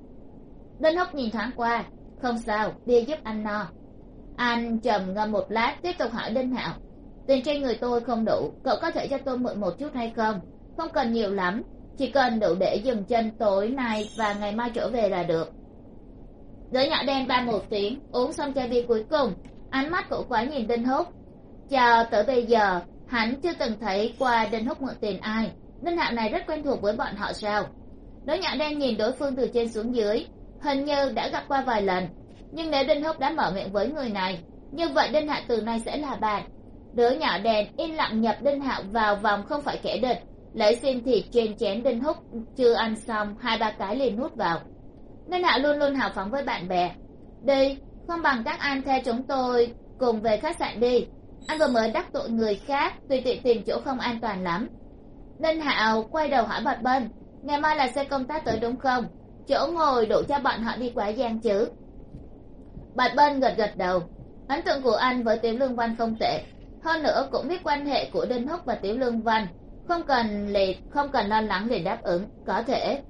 Đinh húc nhìn thoáng qua, không sao, bia giúp anh no. Anh trầm ngâm một lát, tiếp tục hỏi đinh hạo tiền trên người tôi không đủ, cậu có thể cho tôi mượn một chút hay không? Không cần nhiều lắm, chỉ cần đủ để dừng chân tối nay và ngày mai trở về là được. Đứa nhỏ đen ba một tiếng, uống xong chai bia cuối cùng. Ánh mắt cậu quái nhìn đinh húc. Chờ tới bây giờ, hắn chưa từng thấy qua đinh húc mượn tiền ai. Đinh hạo này rất quen thuộc với bọn họ sao? Đứa nhỏ đen nhìn đối phương từ trên xuống dưới, hình như đã gặp qua vài lần. Nhưng nếu đinh húc đã mở miệng với người này, như vậy đinh hạ từ nay sẽ là bạn đứa nhỏ đèn yên lặng nhập đinh hạo vào vòng không phải kẻ địch. Lấy xiên thịt trên chén đinh húc, chưa ăn xong, hai ba cái liền nuốt vào. Đinh hạo luôn luôn hào phóng với bạn bè. Đi, không bằng các anh theo chúng tôi cùng về khách sạn đi. Anh vừa mới đắc tội người khác, tùy tiện tìm chỗ không an toàn lắm. Đinh hạo quay đầu hỏi bạch bân, ngày mai là xe công tác tới đúng không? Chỗ ngồi đủ cho bọn họ đi quá gian chứ? Bạch bân gật gật đầu. Ấn tượng của anh với tiểu lương văn không tệ hơn nữa cũng biết quan hệ của đinh húc và tiểu lương văn. Không cần liệt không cần lo lắng để đáp ứng, có thể.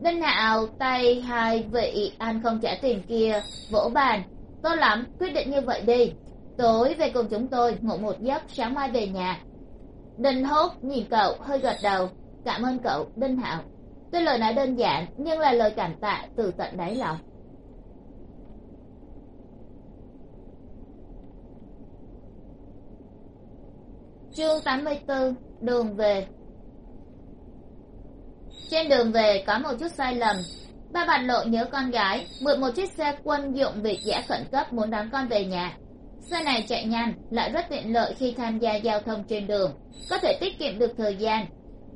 Đinh hạo tay hai vị, anh không trả tiền kia, vỗ bàn. Tốt lắm, quyết định như vậy đi. Tối về cùng chúng tôi, ngủ một giấc, sáng mai về nhà. Đinh húc nhìn cậu, hơi gật đầu. Cảm ơn cậu, đinh hạo. Tuy lời nói đơn giản, nhưng là lời cảm tạ từ tận đáy lòng. Chương tám mươi bốn đường về. Trên đường về có một chút sai lầm. Ba bạch lộ nhớ con gái, mượn một chiếc xe quân dụng việc giả khẩn cấp muốn đón con về nhà. Xe này chạy nhanh, lại rất tiện lợi khi tham gia giao thông trên đường, có thể tiết kiệm được thời gian.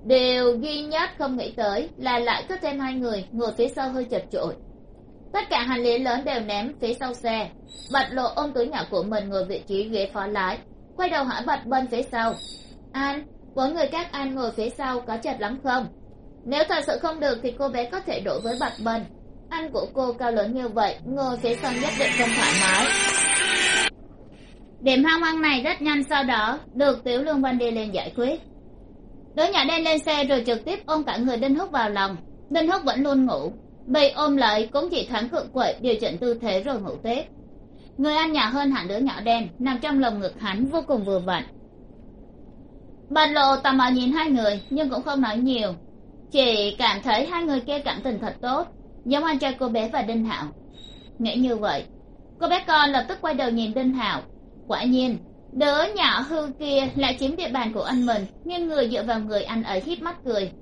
Điều duy nhất không nghĩ tới là lại có thêm hai người ngồi phía sau hơi chật chội. Tất cả hành lý lớn đều ném phía sau xe. Bạch lộ ôm túi nhỏ của mình ngồi vị trí ghế phó lái quay đầu hỏi bật bên phía sau. Anh bốn người các anh ngồi phía sau có chật lắm không? Nếu thật sự không được thì cô bé có thể đổi với bật bên. anh của cô cao lớn như vậy, ngồi phía sau nhất định không thoải mái. Điểm hoang mang này rất nhanh sau đó, được tiểu lương văn đi lên giải quyết. Đứa nhỏ đen lên xe rồi trực tiếp ôm cả người đinh húc vào lòng. Đinh húc vẫn luôn ngủ. Bị ôm lại cũng chỉ thoáng cự quậy, điều chỉnh tư thế rồi ngủ tiếp người anh nhỏ hơn hẳn đứa nhỏ đen, nằm trong lồng ngực hắn vô cùng vừa vặn. Bạch lộ tò mò nhìn hai người, nhưng cũng không nói nhiều. Chỉ cảm thấy hai người kia cảm tình thật tốt, giống anh trai cô bé và đinh hạo. Nghĩ như vậy, cô bé con lập tức quay đầu nhìn đinh hạo. Quả nhiên, đứa nhỏ hư kia lại chiếm địa bàn của anh mình nhưng người dựa vào người anh ấy hít mắt cười.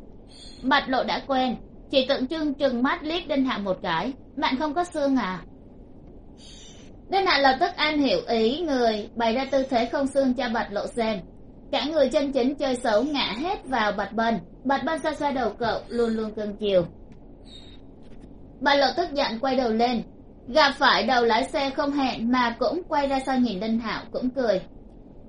Bạch lộ đã quen, chỉ tượng trưng trừng mắt liếc đinh hạo một cái, bạn không có xương à? Đinh hạo lập tức an hiểu ý người, bày ra tư thế không xương cho bạch lộ xem. Cả người chân chính chơi xấu ngã hết vào bạch bân. Bạch bân xa xa đầu cậu, luôn luôn cưng chiều. Bạch lộ tức giận quay đầu lên. Gặp phải đầu lái xe không hẹn mà cũng quay ra sau nhìn đinh hạo, cũng cười.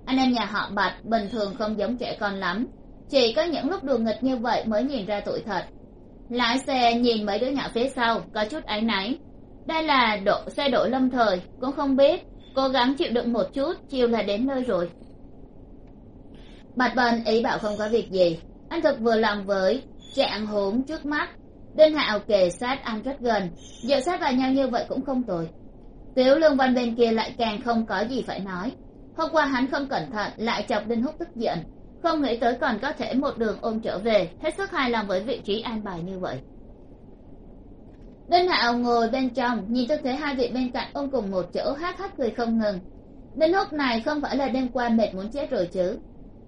Anh em nhà họ bạch bình thường không giống trẻ con lắm. Chỉ có những lúc đùa nghịch như vậy mới nhìn ra tuổi thật. Lái xe nhìn mấy đứa nhỏ phía sau, có chút áy náy đây là độ, xe độ lâm thời, cũng không biết. Cố gắng chịu đựng một chút, chiều là đến nơi rồi. Bạch bần ý bảo không có việc gì. Anh thực vừa lòng với trạng hốm trước mắt. Đinh hạo kề sát anh rất gần. Dựa sát vào nhau như vậy cũng không tồi. Tiểu lương văn bên kia lại càng không có gì phải nói. Hôm qua hắn không cẩn thận, lại chọc đinh húc tức giận. Không nghĩ tới còn có thể một đường ôm trở về. Hết sức hài lòng với vị trí an bài như vậy đinh hạo ngồi bên trong, nhìn tôi thấy hai vị bên cạnh ôm cùng một chỗ hát hát cười không ngừng. Đinh húc này không phải là đêm qua mệt muốn chết rồi chứ.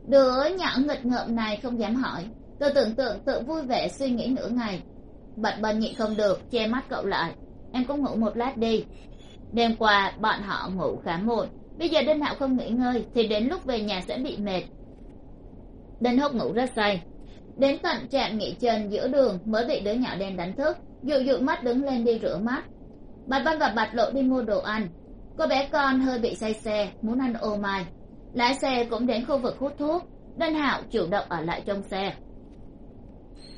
Đứa nhỏ nghịch ngợm này không dám hỏi. Tôi tưởng tượng tự vui vẻ suy nghĩ nửa ngày. Bật bần nhịn không được, che mắt cậu lại. Em cũng ngủ một lát đi. Đêm qua bọn họ ngủ khá muộn. Bây giờ đinh hạo không nghỉ ngơi, thì đến lúc về nhà sẽ bị mệt. Đinh húc ngủ rất say. Đến tận trạm nghỉ chân giữa đường mới bị đứa nhỏ đen đánh thức dụ dụ mắt đứng lên đi rửa mắt. Bạch văn và bạch lộ đi mua đồ ăn. Cô bé con hơi bị say xe, muốn ăn ô mai. Lái xe cũng đến khu vực hút thuốc. Đinh hạo chủ động ở lại trong xe.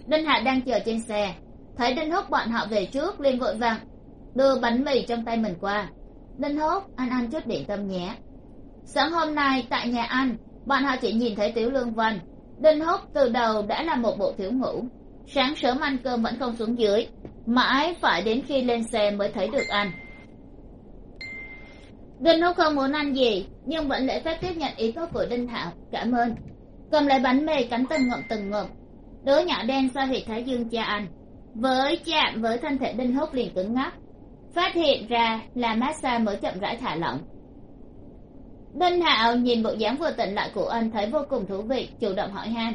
Đinh hạo đang chờ trên xe. Thấy đinh húc bọn họ về trước, liền vội vàng đưa bánh mì trong tay mình qua. Đinh húc, anh ăn chút điểm tâm nhé. Sáng hôm nay tại nhà ăn bọn họ chỉ nhìn thấy tiểu lương văn. Đinh húc từ đầu đã là một bộ thiếu ngủ. Sáng sớm ăn cơm vẫn không xuống dưới mãi phải đến khi lên xe mới thấy được anh. Đinh húc không muốn ăn gì, nhưng vẫn lễ phép tiếp nhận ý tốt của đinh thảo. Cảm ơn. Cầm lại bánh mì cắn từng ngậm từng ngậm. đứa nhỏ đen xoa huyệt thái dương cha anh. với chạm với thân thể đinh húc liền cứng ngắc. Phát hiện ra là massage mới chậm rãi thả lỏng. Đinh hạo nhìn bộ dáng vừa tỉnh lại của anh thấy vô cùng thú vị, chủ động hỏi han.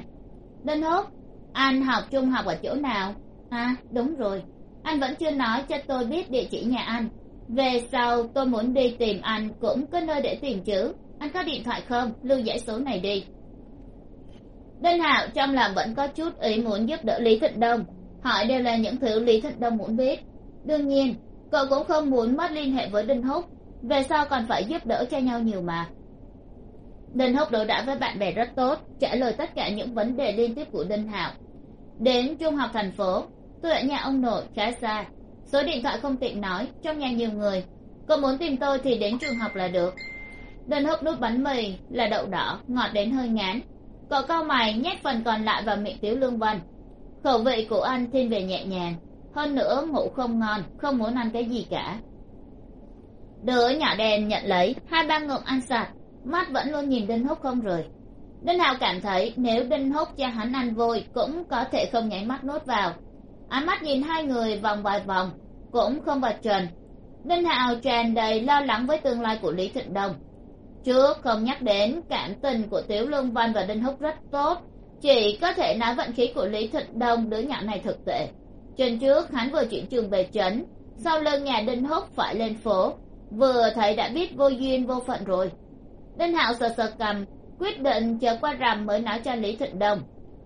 Đinh húc, anh học trung học ở chỗ nào? À đúng rồi anh vẫn chưa nói cho tôi biết địa chỉ nhà anh. Về sau, tôi muốn đi tìm anh cũng có nơi để tìm chứ. Anh có điện thoại không? Lưu dãy số này đi. Đinh hạo trong lòng vẫn có chút ý muốn giúp đỡ lý thịnh đông. Hỏi đều là những thứ lý thịnh đông muốn biết. Đương nhiên, cậu cũng không muốn mất liên hệ với đinh húc. Về sau còn phải giúp đỡ cho nhau nhiều mà. Đinh húc đối đãi với bạn bè rất tốt, trả lời tất cả những vấn đề liên tiếp của đinh hạo. Đến trung học thành phố tôi ở nhà ông nội khá xa số điện thoại không tiện nói, trong nhà nhiều người. Cậu muốn tìm tôi thì đến trường học là được. Đơn húc nút bánh mì là đậu đỏ, ngọt đến hơi ngán. Cậu cau mày nhét phần còn lại vào miệng tiếu lương vân khẩu vị của anh thiên về nhẹ nhàng, hơn nữa ngủ không ngon, không muốn ăn cái gì cả. Đứa nhỏ đen nhận lấy, hai ba ngụm ăn sạch. Mắt vẫn luôn nhìn đinh húc không rời. Đinh hào cảm thấy nếu đinh húc cho hắn ăn vôi cũng có thể không nháy mắt nốt vào ánh mắt nhìn hai người vòng vài vòng, cũng không vạch trần. Đinh hào tràn đầy lo lắng với tương lai của lý thịnh đông. Trước không nhắc đến cảm tình của tiểu lương văn và đinh húc rất tốt, chỉ có thể nói vận khí của lý thịnh đông đứa nhỏ này thực tệ trên trước hắn vừa chuyển trường về trấn, sau lưng nhà đinh húc phải lên phố, vừa thấy đã biết vô duyên vô phận rồi. Đinh hạo sờ sờ cầm, quyết định chờ qua rằm mới nói cho lý thịnh đông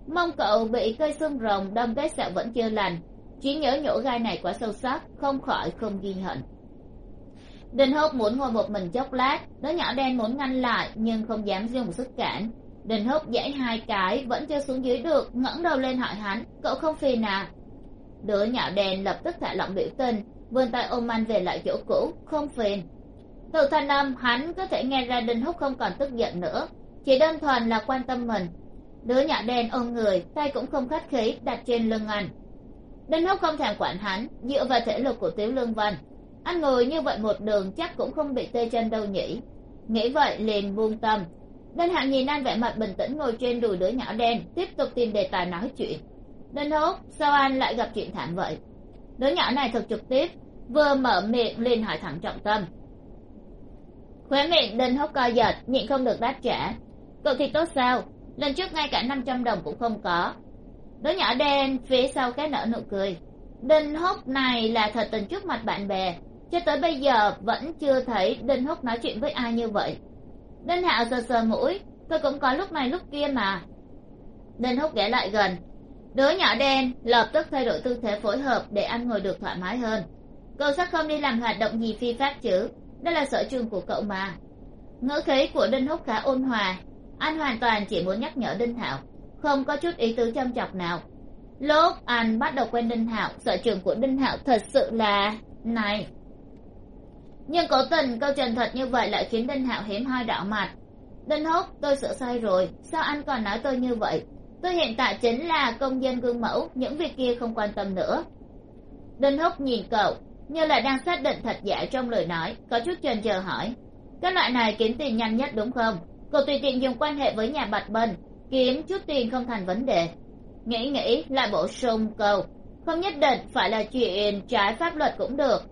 mong cậu bị cây xương rồng đâm vết sẹo vẫn chưa lành. Chỉ nhớ nhổ gai này quá sâu sắc, không khỏi không ghi hận. Đinh húc muốn ngồi một mình chốc lát. Đứa nhỏ đen muốn ngăn lại, nhưng không dám dùng sức cản. Đình húc dãy hai cái, vẫn chưa xuống dưới được, ngẩng đầu lên hỏi hắn, cậu không phiền à? Đứa nhỏ đen lập tức thả lỏng biểu tình, vươn tay ôm anh về lại chỗ cũ, không phiền. Từ thanh âm, hắn có thể nghe ra đinh húc không còn tức giận nữa. Chỉ đơn thuần là quan tâm mình đứa nhỏ đen ôm người, tay cũng không khách khí, đặt trên lưng anh. Đinh húc không thèm quản hắn, dựa vào thể lực của tiếu lương văn, anh ngồi như vậy một đường chắc cũng không bị tê chân đâu nhỉ? Nghĩ vậy liền buông tâm. Đinh hạng nhìn anh vẻ mặt bình tĩnh ngồi trên đùi đứa nhỏ đen, tiếp tục tìm đề tài nói chuyện. Đinh húc sao anh lại gặp chuyện thảm vậy? Đứa nhỏ này thật trực tiếp, vừa mở miệng liền hỏi thẳng trọng tâm. Khóe miệng đinh húc co giật, nhịn không được đáp trả. Cậu thì tốt sao? Lần trước ngay cả năm trăm đồng cũng không có. Đứa nhỏ đen phía sau cái nở nụ cười. Đinh húc này là thật tình trước mặt bạn bè, cho tới bây giờ vẫn chưa thấy đinh húc nói chuyện với ai như vậy. Đinh hạo sờ sờ mũi, tôi cũng có lúc này lúc kia mà. Đinh húc ghé lại gần. Đứa nhỏ đen lập tức thay đổi tư thế phối hợp để ăn ngồi được thoải mái hơn. Cậu sẽ không đi làm hoạt động gì phi pháp chứ đây là sở trường của cậu mà. Ngữ khí của đinh húc khá ôn hòa anh hoàn toàn chỉ muốn nhắc nhở đinh Thảo, không có chút ý tứ châm chọc nào. Lúc anh bắt đầu quen đinh Thảo, sở trường của đinh Thảo thật sự là này. Nhưng cố tình câu trần thật như vậy lại khiến đinh hạo hiếm hoi đỏ mặt. Đinh húc tôi sửa sai rồi. Sao anh còn nói tôi như vậy? Tôi hiện tại chính là công dân gương mẫu những việc kia không quan tâm nữa. Đinh húc nhìn cậu như là đang xác định thật giả trong lời nói có chút chần chờ hỏi. Cái loại này kiếm tiền nhanh nhất đúng không? Cậu tùy tiện dùng quan hệ với nhà bạch bần kiếm chút tiền không thành vấn đề. Nghĩ nghĩ, lại bổ sung câu, không nhất định phải là chuyện trái pháp luật cũng được.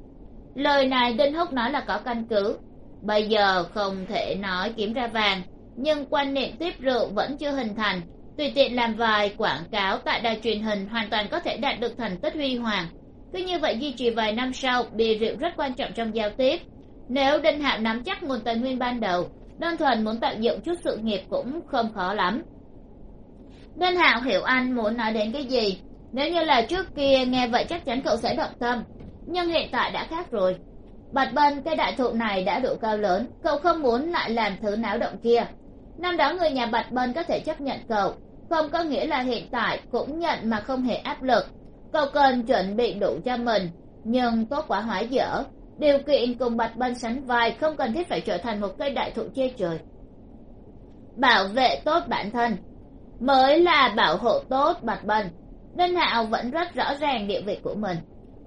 Lời này đinh húc nói là có căn cứ. Bây giờ không thể nói kiếm ra vàng, nhưng quan niệm tiếp rượu vẫn chưa hình thành. Tùy tiện làm vài quảng cáo tại đài truyền hình hoàn toàn có thể đạt được thành tích huy hoàng. Cứ như vậy duy trì vài năm sau, bia rượu rất quan trọng trong giao tiếp. Nếu đinh hạo nắm chắc nguồn tài nguyên ban đầu đơn thuần muốn tạo dựng chút sự nghiệp cũng không khó lắm. Nên hạo hiểu anh muốn nói đến cái gì? Nếu như là trước kia nghe vậy chắc chắn cậu sẽ động tâm. Nhưng hiện tại đã khác rồi. Bạch bân cây đại thụ này đã đủ cao lớn, cậu không muốn lại làm thứ náo động kia. Năm đó người nhà bạch bân có thể chấp nhận cậu. Không có nghĩa là hiện tại cũng nhận mà không hề áp lực. Cậu cần chuẩn bị đủ cho mình, nhưng tốt quá hóa dở điều kiện cùng bạch bân sánh vai không cần thiết phải trở thành một cây đại thụ che trời. Bảo vệ tốt bản thân. Mới là bảo hộ tốt bạch bân, nên hạo vẫn rất rõ ràng địa vị của mình.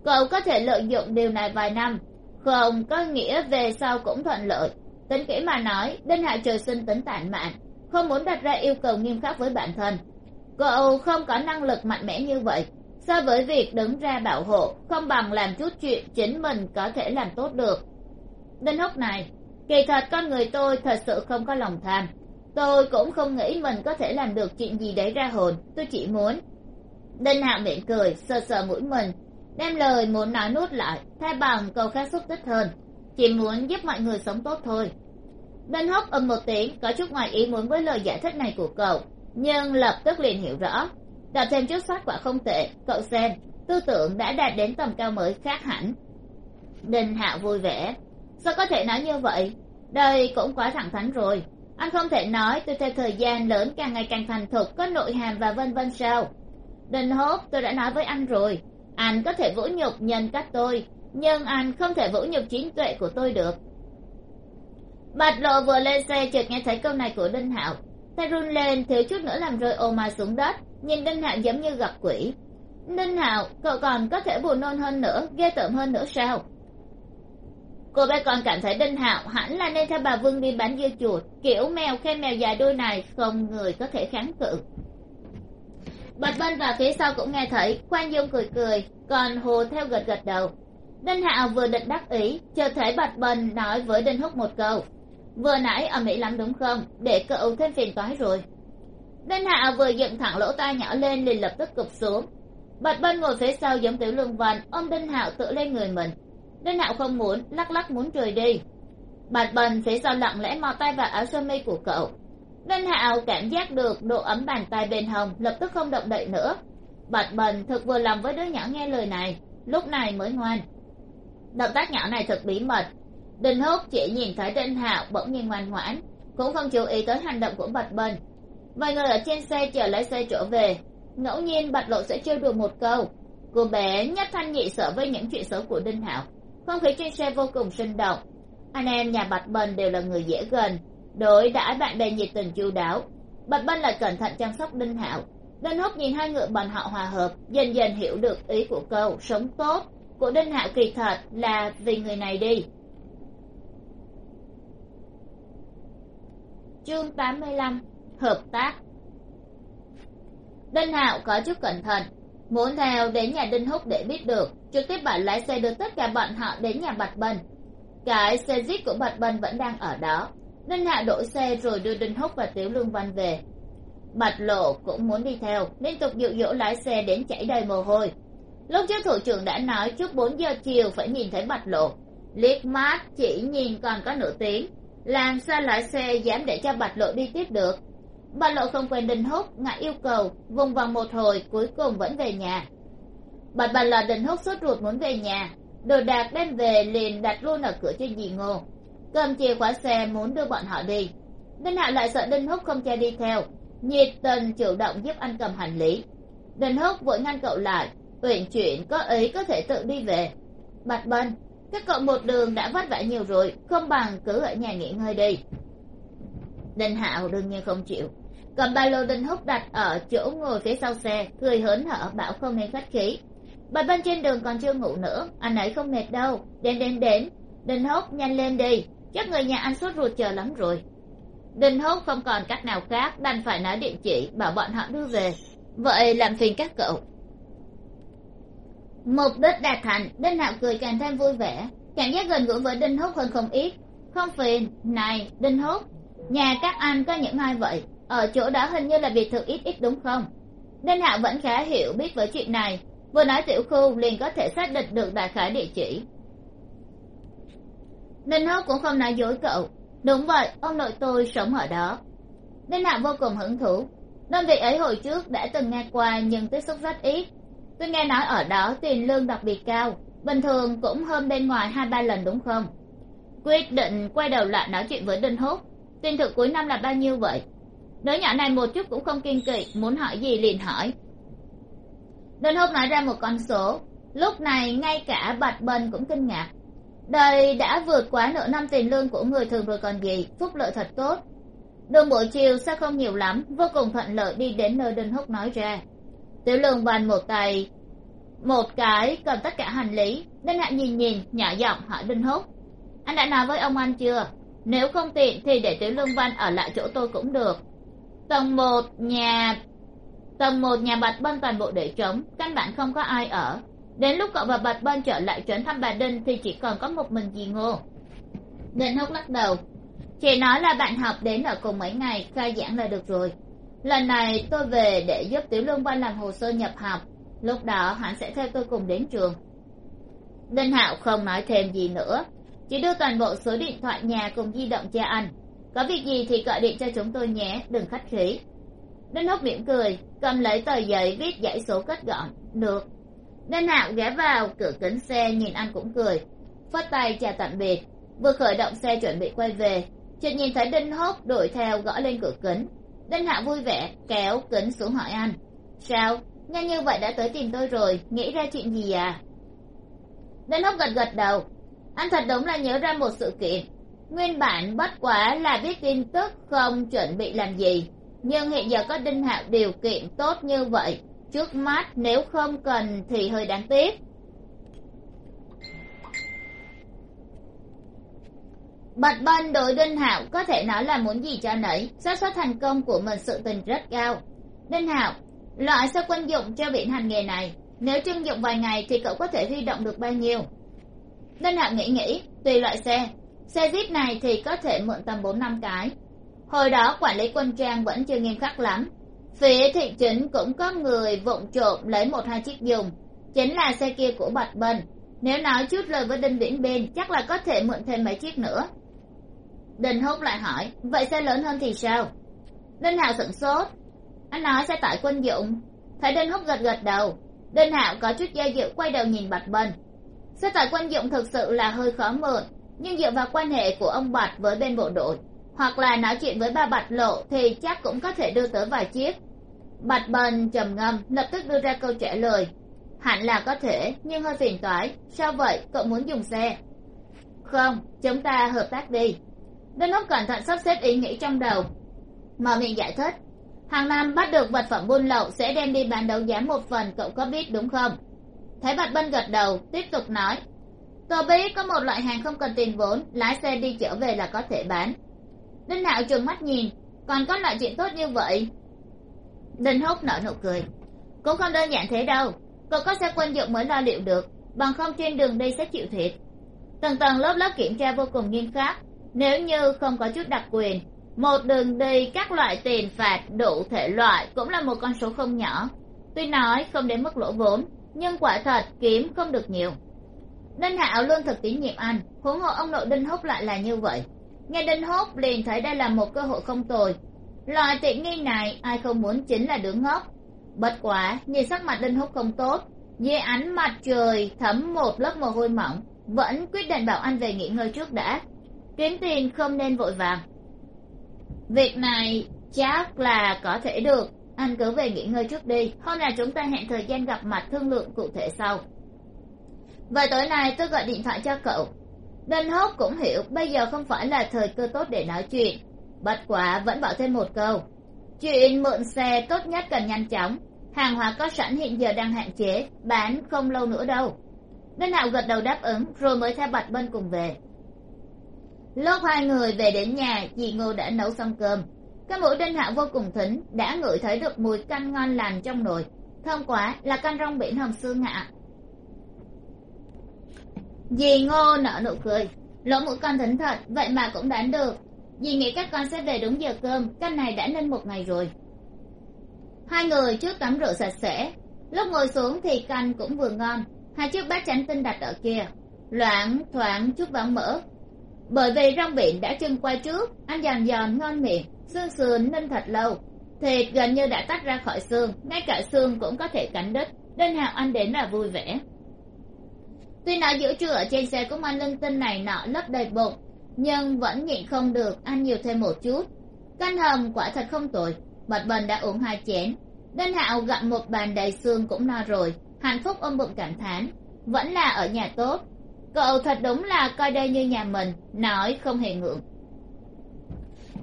Cậu có thể lợi dụng điều này vài năm, không có nghĩa về sau cũng thuận lợi. Tính kỹ mà nói, đinh hạ trời sinh tính tản mạn, không muốn đặt ra yêu cầu nghiêm khắc với bản thân. Cậu không có năng lực mạnh mẽ như vậy so với việc đứng ra bảo hộ, không bằng làm chút chuyện chính mình có thể làm tốt được. Đinh húc này, kỳ thật con người tôi thật sự không có lòng tham. Tôi cũng không nghĩ mình có thể làm được chuyện gì đấy ra hồn, tôi chỉ muốn. Đinh Hạo miệng cười, sờ sờ mũi mình, đem lời muốn nói nuốt lại thay bằng câu khác xúc tích hơn. Chỉ muốn giúp mọi người sống tốt thôi. Đinh húc ầm một tiếng, có chút ngoài ý muốn với lời giải thích này của cậu, nhưng lập tức liền hiểu rõ đọc thêm chút sách quả không tệ, cậu xem, tư tưởng đã đạt đến tầm cao mới khác hẳn. Đinh hạo vui vẻ. Sao có thể nói như vậy? Đây cũng quá thẳng thắn rồi. Anh không thể nói tôi theo thời gian lớn càng ngày càng thành thục, có nội hàm và vân vân sao? Đinh hốt, tôi đã nói với anh rồi. Anh có thể vũ nhục nhân cách tôi, nhưng anh không thể vũ nhục trí tuệ của tôi được. Bạch lộ vừa lên xe chợt nghe thấy câu này của đinh hạo tay run lên, thiếu chút nữa làm rơi ô mai xuống đất. Nhìn đinh hạo giống như gặp quỷ. Đinh hạo, cậu còn có thể buồn nôn hơn nữa, ghê tởm hơn nữa sao? Cô bé còn cảm thấy đinh hạo hẳn là nên theo bà vương đi bán dưa chuột. Kiểu mèo khen mèo dài đôi này không người có thể kháng cự. Bạch bân và phía sau cũng nghe thấy Quan dung cười cười, còn hồ theo gật gật đầu. Đinh hạo vừa định đắc ý, chợt thấy bạch bân nói với đinh húc một câu vừa nãy ở mỹ lắm đúng không? Để cậu thêm phiền toái rồi. Đinh hạ vừa dựng thẳng lỗ tai nhỏ lên liền lập tức cụp xuống. Bạch bân ngồi phía sau giống tiểu lương văn, ôm đinh hạo tự lên người mình. Đinh hạo không muốn, lắc lắc muốn rời đi. Bạch bân phía sau lặng lẽ mò tay vào áo sơ mi của cậu. Đinh hạo cảm giác được độ ấm bàn tay bên hồng lập tức không động đậy nữa. Bạch bân thực vừa lòng với đứa nhỏ nghe lời này, lúc này mới ngoan. Động tác nhỏ này thật bí mật đinh húc chỉ nhìn thấy đinh hạo bỗng nhiên ngoan ngoãn, cũng không chú ý tới hành động của bạch bình. Vài người ở trên xe chờ lấy xe trở về. Ngẫu nhiên bạch lộ sẽ trêu đùa một câu. Cô bé nhất thanh nhị sợ với những chuyện xấu của đinh hạo, không khí trên xe vô cùng sinh động. Anh em nhà bạch bình đều là người dễ gần, đối đãi bạn bè nhiệt tình chu đáo. Bạch bình lại cẩn thận chăm sóc đinh hạo. Đinh húc nhìn hai người bọn họ hòa hợp, dần dần hiểu được ý của câu sống tốt của đinh hạo kỳ thật là vì người này đi. Chương tám mươi lăm, hợp tác. Đinh hạo có chút cẩn thận, muốn theo đến nhà đinh húc để biết được, trực tiếp bảo lái xe đưa tất cả bọn họ đến nhà bạch bân. Cái xe jeep của bạch bân vẫn đang ở đó. Đinh hạo đổi xe rồi đưa đinh húc và tiểu lương văn về. Bạch lộ cũng muốn đi theo, liên tục dụ dỗ lái xe đến chảy đầy mồ hôi. Lúc trước thủ trưởng đã nói, trước bốn giờ chiều phải nhìn thấy bạch lộ. Liếc mát chỉ nhìn còn có nửa tiếng làm sao loại xe dám để cho bạch lộ đi tiếp được. Bạch lộ không quên đình húc ngại yêu cầu, vùng vòng một hồi, cuối cùng vẫn về nhà. Bạch bạch là đình húc sốt ruột muốn về nhà. Đồ đạc đem về liền đặt luôn ở cửa cho dì ngô. Cầm chìa khóa xe muốn đưa bọn họ đi. Đinh hạ lại sợ đinh húc không cho đi theo. Nhiệt tình chủ động giúp anh cầm hành lý. Đinh húc vội ngăn cậu lại. Uyển chuyển có ý có thể tự đi về. Bạch bân các cậu một đường đã vất vả nhiều rồi, không bằng cứ ở nhà nghỉ ngơi đi. Đinh hạo đương nhiên không chịu. Cầm ba lô đinh húc đặt ở chỗ ngồi phía sau xe, cười hớn hở, bảo không nên khách khí. Bạch bên trên đường còn chưa ngủ nữa, anh ấy không mệt đâu. Đến đến đến. Đinh húc nhanh lên đi. Chắc người nhà anh sốt ruột chờ lắm rồi. Đinh húc không còn cách nào khác, đành phải nói địa chỉ, bảo bọn họ đưa về. Vậy làm phiền các cậu mục đích đạt thành, đinh hạo cười càng thêm vui vẻ. Cảm giác gần gũi với đinh húc hơn không ít. Không phiền, này, đinh húc nhà các anh có những ai vậy? Ở chỗ đó hình như là biệt thự ít ít đúng không? Đinh hạo vẫn khá hiểu biết với chuyện này. Vừa nói tiểu khu liền có thể xác định được đại khái địa chỉ. Đinh húc cũng không nói dối cậu. Đúng vậy, ông nội tôi sống ở đó. Đinh hạo vô cùng hứng thú. Đơn vị ấy hồi trước đã từng nghe qua nhưng tiếp xúc rất ít tôi nghe nói ở đó tiền lương đặc biệt cao, bình thường cũng hơn bên ngoài hai ba lần đúng không? Quyết định quay đầu lại nói chuyện với đinh húc. Tiền thưởng cuối năm là bao nhiêu vậy? Đứa nhỏ này một chút cũng không kiên kỵ, muốn hỏi gì liền hỏi. Đinh húc nói ra một con số. Lúc này ngay cả bạch bần cũng kinh ngạc. Đây đã vượt quá nửa năm tiền lương của người thường rồi còn gì, phúc lợi thật tốt. Đường buổi chiều sao không nhiều lắm, vô cùng thuận lợi đi đến nơi đinh húc nói ra tiểu lương vành một tay, một cái cầm tất cả hành lý đinh hạ nhìn nhìn, nhỏ giọng hỏi đinh húc. Anh đã nói với ông anh chưa? Nếu không tiện thì để tiểu lương văn ở lại chỗ tôi cũng được. Tầng một nhà, tầng một nhà bạch bân toàn bộ để trống, căn bản không có ai ở. Đến lúc cậu và bạch bân trở lại trấn thăm bà đinh thì chỉ còn có một mình dì ngô. Đinh húc lắc đầu. Chị nói là bạn học đến ở cùng mấy ngày, khai giảng là được rồi lần này tôi về để giúp tiểu lương văn làm hồ sơ nhập học. Lúc đó hắn sẽ theo tôi cùng đến trường. Đinh hạo không nói thêm gì nữa. Chỉ đưa toàn bộ số điện thoại nhà cùng di động cho anh. Có việc gì thì gọi điện cho chúng tôi nhé, đừng khách khí. Đinh húc mỉm cười, cầm lấy tờ giấy viết dãy số cất gọn. Được. Đinh hạo ghé vào cửa kính xe, nhìn anh cũng cười. Phất tay chào tạm biệt. Vừa khởi động xe chuẩn bị quay về. Chợt nhìn thấy đinh húc đuổi theo gõ lên cửa kính đinh hạo vui vẻ, kéo kính xuống hỏi anh. Sao? Nhanh như vậy đã tới tìm tôi rồi, nghĩ ra chuyện gì à? Đinh húc gật gật đầu. Anh thật đúng là nhớ ra một sự kiện. Nguyên bản bất quá là biết tin tức không chuẩn bị làm gì, nhưng hiện giờ có đinh hạo điều kiện tốt như vậy. Trước mắt nếu không cần thì hơi đáng tiếc. Bạch bân đối đinh hạo có thể nói là muốn gì cho nấy, xác suất thành công của mình sự tình rất cao. Đinh hạo, loại sao quân dụng cho viện hành nghề này, nếu trưng dụng vài ngày thì cậu có thể huy động được bao nhiêu? Đinh hạo nghĩ nghĩ, tùy loại xe. Xe jeep này thì có thể mượn tầm bốn năm cái. Hồi đó quản lý quân trang vẫn chưa nghiêm khắc lắm. Phía thị trấn cũng có người vụng trộm lấy một hai chiếc dùng. Chính là xe kia của bạch bân nếu nói chút lời với đinh viễn bên, chắc là có thể mượn thêm mấy chiếc nữa đinh húc lại hỏi, vậy xe lớn hơn thì sao? Đinh hạo sửng sốt. Anh nói xe tải quân dụng. Thấy đinh húc gật gật đầu, đinh hạo có chút do dự quay đầu nhìn bạch bân xe tải quân dụng thực sự là hơi khó mượn, nhưng dựa vào quan hệ của ông bạch với bên bộ đội, hoặc là nói chuyện với ba bạch lộ thì chắc cũng có thể đưa tới vài chiếc. Bạch bần trầm ngâm, lập tức đưa ra câu trả lời. Hẳn là có thể, nhưng hơi phiền toái. Sao vậy? Cậu muốn dùng xe? Không, chúng ta hợp tác đi đến lúc cẩn thận sắp xếp ý nghĩ trong đầu, mở miệng giải thích, hàng năm bắt được vật phẩm buôn lậu sẽ đem đi bán đấu giá một phần, cậu có biết đúng không? Thấy bạch bân gật đầu, tiếp tục nói, tôi biết có một loại hàng không cần tiền vốn, lái xe đi trở về là có thể bán. Đinh hạo trừng mắt nhìn, còn có loại chuyện tốt như vậy? Đinh húc nở nụ cười, cũng không đơn giản thế đâu, cậu có xe quân dụng mới lo liệu được, bằng không trên đường đi sẽ chịu thiệt. Tầng tầng lớp lớp kiểm tra vô cùng nghiêm khắc nếu như không có chút đặc quyền, một đường đi các loại tiền phạt đủ thể loại cũng là một con số không nhỏ. Tuy nói không đến mức lỗ vốn, nhưng quả thật kiếm không được nhiều. Đinh hạo luôn thực tín nhiệm anh, huống hộ ông nội đinh húc lại là như vậy. Nghe đinh húc liền thấy đây là một cơ hội không tồi. Loại tiện nghi này ai không muốn chính là đứa ngốc. Bất quá, nhìn sắc mặt đinh húc không tốt, dưới ánh mặt trời thấm một lớp mồ hôi mỏng, vẫn quyết định bảo anh về nghỉ ngơi trước đã kiếm tiền không nên vội vàng. Việc này chắc là có thể được. Anh cứ về nghỉ ngơi trước đi. Hôm nào chúng ta hẹn thời gian gặp mặt thương lượng cụ thể sau. Vậy tối nay tôi gọi điện thoại cho cậu. Đinh hốt cũng hiểu, bây giờ không phải là thời cơ tốt để nói chuyện. Bất quá vẫn bảo thêm một câu. Chuyện mượn xe tốt nhất cần nhanh chóng. Hàng hóa có sẵn hiện giờ đang hạn chế, bán không lâu nữa đâu. Đinh hạo gật đầu đáp ứng, rồi mới theo bạch bân cùng về lúc hai người về đến nhà chị ngô đã nấu xong cơm. Cái mũi đinh hạo vô cùng thính, đã ngửi thấy được mùi canh ngon lành trong nồi. Thơm quá, là canh rong biển hầm xương ạ. Dì ngô nở nụ cười. Lỗ mũi con thính thật, vậy mà cũng đoán được. Dì nghĩ các con sẽ về đúng giờ cơm, canh này đã nên một ngày rồi. Hai người trước tắm rửa sạch sẽ. Lúc ngồi xuống thì canh cũng vừa ngon. Hai chiếc bát trắng tinh đặt ở kia. Loãng thoáng chút vắng mỡ bởi vì rong biển đã trưng qua trước, ăn giòn giòn ngon miệng, xương sườn ninh thật lâu. Thịt gần như đã tách ra khỏi xương, ngay cả xương cũng có thể cắn đứt đinh hạo ăn đến là vui vẻ. Tuy nói giữa trưa ở trên xe cũng ăn linh tinh này nọ lấp đầy bụng, nhưng vẫn nhịn không được ăn nhiều thêm một chút. Canh hầm quả thật không tồi, bật bần đã uống hai chén. Đinh hạo gặm một bàn đầy xương cũng no rồi, hạnh phúc ôm bụng cảm thán. Vẫn là ở nhà tốt cậu thật đúng là coi đây như nhà mình, nói không hề ngượng.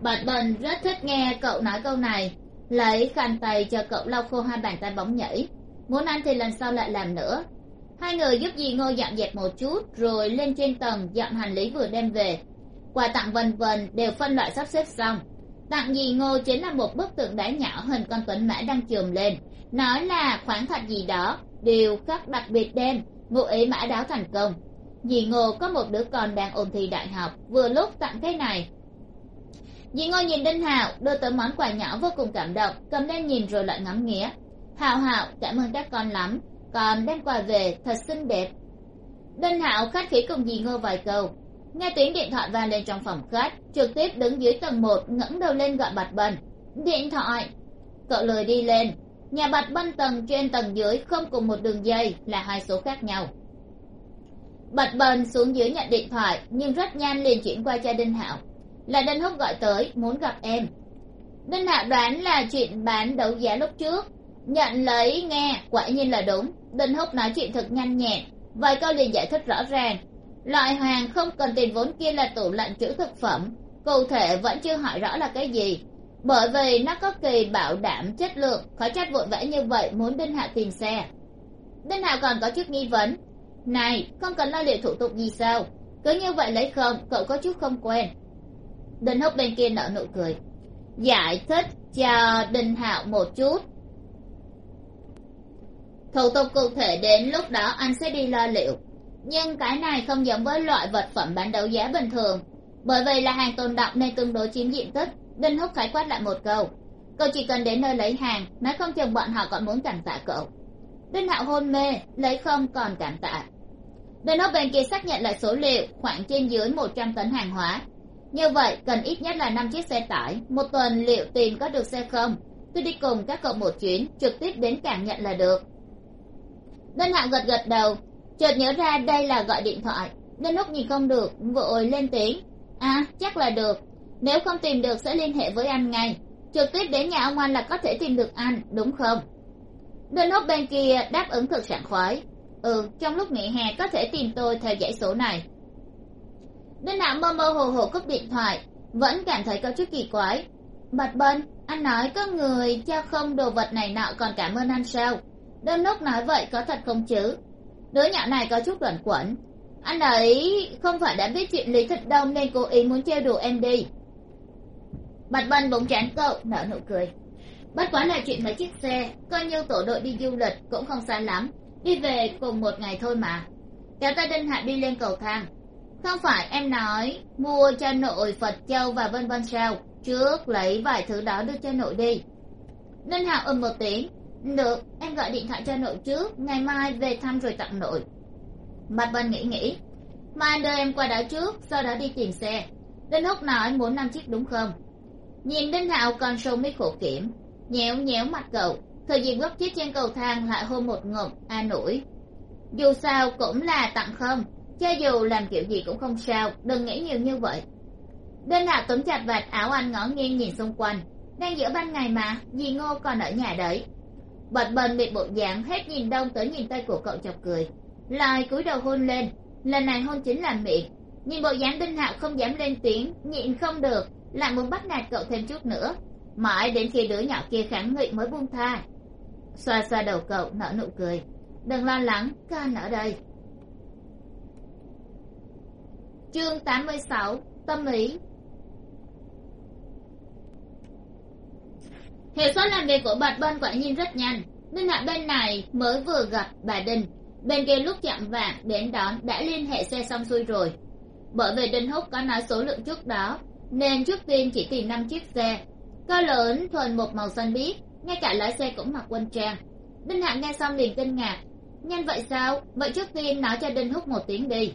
Bạch bần rất thích nghe cậu nói câu này, lấy khăn tay cho cậu lau khô hai bàn tay bóng nhảy. Muốn ăn thì lần sau lại làm nữa. Hai người giúp dì ngô dọn dẹp một chút, rồi lên trên tầng dọn hành lý vừa đem về. Quà tặng vân vân đều phân loại sắp xếp xong. Tặng dì ngô chính là một bức tượng đá nhỏ hình con tuấn mã đang chườm lên. Nói là khoáng thật gì đó đều khắc đặc biệt đen ngụ ý mã đáo thành công dì ngô có một đứa con đang ôn thi đại học, vừa lúc tặng cái này. Dì ngô nhìn đinh hạo, đưa tới món quà nhỏ vô cùng cảm động, cầm lên nhìn rồi lại ngắm nghía. Hạo hạo, cảm ơn các con lắm còn đem quà về, thật xinh đẹp. Đinh hạo khách khí cùng dì ngô vài câu. Nghe tiếng điện thoại vang lên trong phòng khách, trực tiếp đứng dưới tầng một, ngẩng đầu lên gọi bạch bân. Điện thoại. Cậu lười đi lên. Nhà bạch bân tầng trên tầng dưới không cùng một đường dây, là hai số khác nhau bật bần xuống dưới nhận điện thoại, nhưng rất nhanh liền chuyển qua cho đinh hạo. Là đinh húc gọi tới, muốn gặp em. Đinh hạo đoán là chuyện bán đấu giá lúc trước. Nhận lấy nghe, quả nhiên là đúng. Đinh húc nói chuyện thật nhanh nhẹn, vài câu liền giải thích rõ ràng. Loại hàng không cần tiền vốn kia là tủ lạnh trữ thực phẩm. Cụ thể vẫn chưa hỏi rõ là cái gì. Bởi vì nó có kỳ bảo đảm chất lượng, khó trách vội vã như vậy muốn đinh Hạo tìm xe. Đinh Hạo còn có chút nghi vấn này không cần lo liệu thủ tục gì sao? Cứ như vậy lấy không, cậu có chút không quen. Đinh húc bên kia nở nụ cười. Giải thích cho đinh hạo một chút. Thủ tục cụ thể đến lúc đó anh sẽ đi lo liệu. Nhưng cái này không giống với loại vật phẩm bán đấu giá bình thường. Bởi vì là hàng tồn động nên tương đối chiếm diện tích. Đinh húc khái quát lại một câu. Cậu chỉ cần đến nơi lấy hàng, nói không chừng bọn họ còn muốn cảnh tạ cậu đinh hạo hôn mê, lấy không còn cảm tạ. Đinh húc bên kia xác nhận lại số liệu, khoảng trên dưới một trăm tấn hàng hóa. Như vậy, cần ít nhất là năm chiếc xe tải, một tuần liệu tìm có được xe không? Tôi đi cùng các cậu một chuyến, trực tiếp đến cảng nhận là được. Đinh hạo gật gật đầu, chợt nhớ ra đây là gọi điện thoại. Đinh húc nhìn không được, vội lên tiếng. À chắc là được. Nếu không tìm được sẽ liên hệ với anh ngay. Trực tiếp đến nhà ông anh là có thể tìm được anh, đúng không? Đinh húc bên kia đáp ứng thực sảng khoái. Ừ trong lúc nghỉ hè có thể tìm tôi theo dãy số này. Đinh hạo mơ mơ hồ hồ cúp điện thoại, vẫn cảm thấy có chút kỳ quái. Bạch bân, anh nói có người cho không đồ vật này nọ còn cảm ơn anh sao? Đinh húc nói vậy có thật không chứ? Đứa nhỏ này có chút luẩn quẩn. Anh ấy không phải đã biết chuyện lý thịt đông nên cố ý muốn trêu đùa em đi. Bạch bân bỗng chán cậu, nở nụ cười bất quá là chuyện mấy chiếc xe, coi như tổ đội đi du lịch cũng không xa lắm. Đi về cùng một ngày thôi mà. Kéo tay đinh hạ đi lên cầu thang. Không phải em nói mua cho nội phật châu và vân vân sao? Trước lấy vài thứ đó đưa cho nội đi. Đinh hạ ừm một tiếng. Được, em gọi điện thoại cho nội trước, ngày mai về thăm rồi tặng nội. Mặt vân nghĩ nghĩ. Mai đưa em qua đó trước, sau đó đi tìm xe. Đinh húc nói muốn năm chiếc đúng không? Nhìn đinh hạo còn sâu mấy khổ kiểm nhéo nhéo mặt cậu. Thời diện gấp chết trên cầu thang lại hôn một ngụm an ủi dù sao cũng là tặng không, cho dù làm kiểu gì cũng không sao, đừng nghĩ nhiều như vậy. Đinh hạo túm chặt vạt áo anh ngó nghiêng nhìn xung quanh. Đang giữa ban ngày mà, dì ngô còn ở nhà đấy. Bật bần bị bộ dạng hết nhìn đông tới nhìn tay của cậu chọc cười. Lại cúi đầu hôn lên. Lần này hôn chính là miệng. Nhìn bộ dáng đinh hạo không dám lên tiếng, nhịn không được, lại muốn bắt nạt cậu thêm chút nữa mãi đến khi đứa nhỏ kia kháng nghị mới buông tha. Xoa xoa đầu cậu, nở nụ cười. Đừng lo lắng con ở đây. Chương tám mươi sáu, tâm lý. hiệu suất làm việc của bạch bân quả nhiên rất nhanh. Nên hạ bên này mới vừa gặp bà đinh bên kia lúc chạm vạng, đến đón, đã liên hệ xe xong xuôi rồi. Bởi vì đinh húc có nói số lượng trước đó, nên trước tiên chỉ tìm năm chiếc xe cơ lớn, thuần một màu xanh biếc, ngay cả lái xe cũng mặc quân trang. Đinh hạng nghe xong liền kinh ngạc. Nhanh vậy sao? Vậy trước tiên nói cho đinh húc một tiếng đi.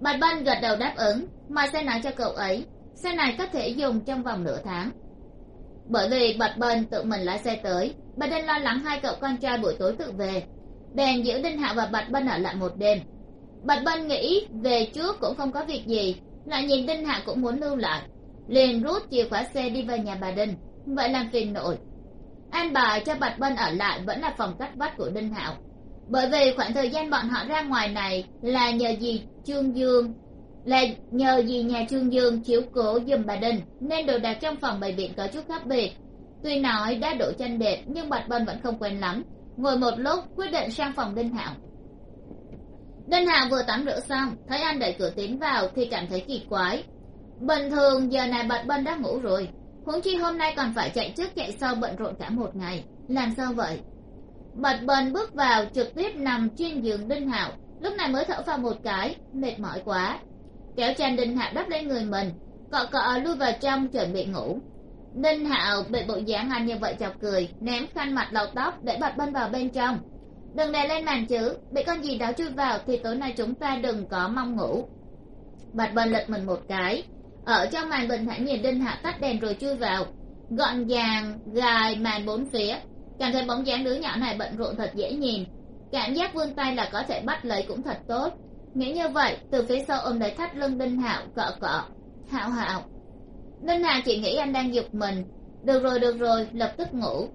Bạch bân gật đầu đáp ứng, mà xe nói cho cậu ấy. Xe này có thể dùng trong vòng nửa tháng. Bởi vì bạch bân tự mình lái xe tới, bà đinh lo lắng hai cậu con trai buổi tối tự về. Bèn giữ đinh hạo và bạch bân ở lại một đêm. Bạch bân nghĩ về trước cũng không có việc gì, lại nhìn đinh hạo cũng muốn lưu lại liền rút chìa khóa xe đi về nhà bà đinh. Vậy làm phiền nội an bài cho bạch bân ở lại vẫn là phòng cách vách của đinh hạo. Bởi vì khoảng thời gian bọn họ ra ngoài này là nhờ gì trương dương, là nhờ gì nhà trương dương chiếu cố giùm bà đinh, nên đồ đạc trong phòng bày biện có chút khác biệt. Tuy nói đã đổ chân đẹp nhưng bạch bân vẫn không quen lắm, ngồi một lúc quyết định sang phòng đinh hạo. Đinh hạo vừa tắm rửa xong, thấy anh đẩy cửa tiến vào thì cảm thấy kỳ quái bình thường, giờ này bạch bân đã ngủ rồi. Huống chi hôm nay còn phải chạy trước chạy sau bận rộn cả một ngày. Làm sao vậy? Bạch bần bước vào trực tiếp nằm trên giường đinh hạo. Lúc này mới thở vào một cái, mệt mỏi quá. Kéo chăn đinh hạo đắp lên người mình. Cọ cọ lui vào trong chuẩn bị ngủ. Đinh hạo bị bộ dáng anh như vậy chọc cười, ném khăn mặt đầu tóc để bạch bân vào bên trong. Đừng đè lên màn chứ, bị con gì đó chui vào thì tối nay chúng ta đừng có mong ngủ. Bạch bân lật mình một cái ở trong màn bình thản nhìn đinh hạ tắt đèn rồi chui vào. Gọn gàng, gài màn bốn phía. Cảm thấy bóng dáng đứa nhỏ này bận rộn thật dễ nhìn. Cảm giác vươn tay là có thể bắt lấy cũng thật tốt. Nghĩ như vậy, từ phía sau ôm lấy thắt lưng đinh hạo, cọ cọ. Hạo hạo. Đinh hạo chỉ nghĩ anh đang giục mình. Được rồi được rồi, lập tức ngủ.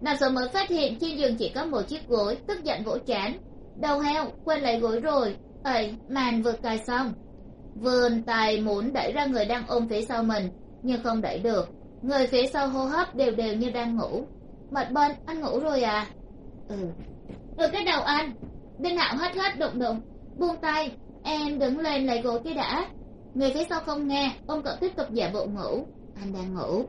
Nào rồi mới phát hiện trên giường chỉ có một chiếc gối, tức giận vỗ trán đầu heo, quên lấy gối rồi. Ầy màn vừa cài xong vươn tay muốn đẩy ra người đang ôm phía sau mình, nhưng không đẩy được. Người phía sau hô hấp đều đều như đang ngủ. Mật bên, anh ngủ rồi à? Ừ. Từ cái đầu anh. Đinh hạo hết hết đụng đụng. Buông tay, em đứng lên lấy gối cái đã. Người phía sau không nghe ông cậu tiếp tục giả bộ ngủ. Anh đang ngủ.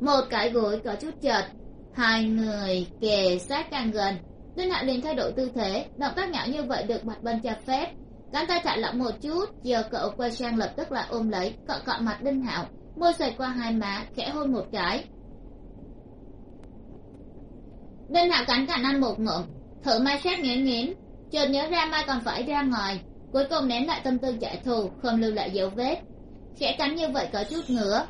Một cái gối có chút chật hai người kề sát càng gần. Đinh hạo liền thay đổi tư thế, động tác nhỏ như vậy được mặt bên cho phép cánh tay thả lỏng một chút, giờ cậu quay sang lập tức lại ôm lấy, cọ cọ mặt đinh hạo, môi xoay qua hai má, khẽ hôn một cái. Đinh hạo cắn cản ăn một ngụm thử mai xét nghiến nghiến chợt nhớ ra mai còn phải ra ngoài, cuối cùng nén lại tâm tư giải thù, không lưu lại dấu vết. Khẽ cắn như vậy có chút nữa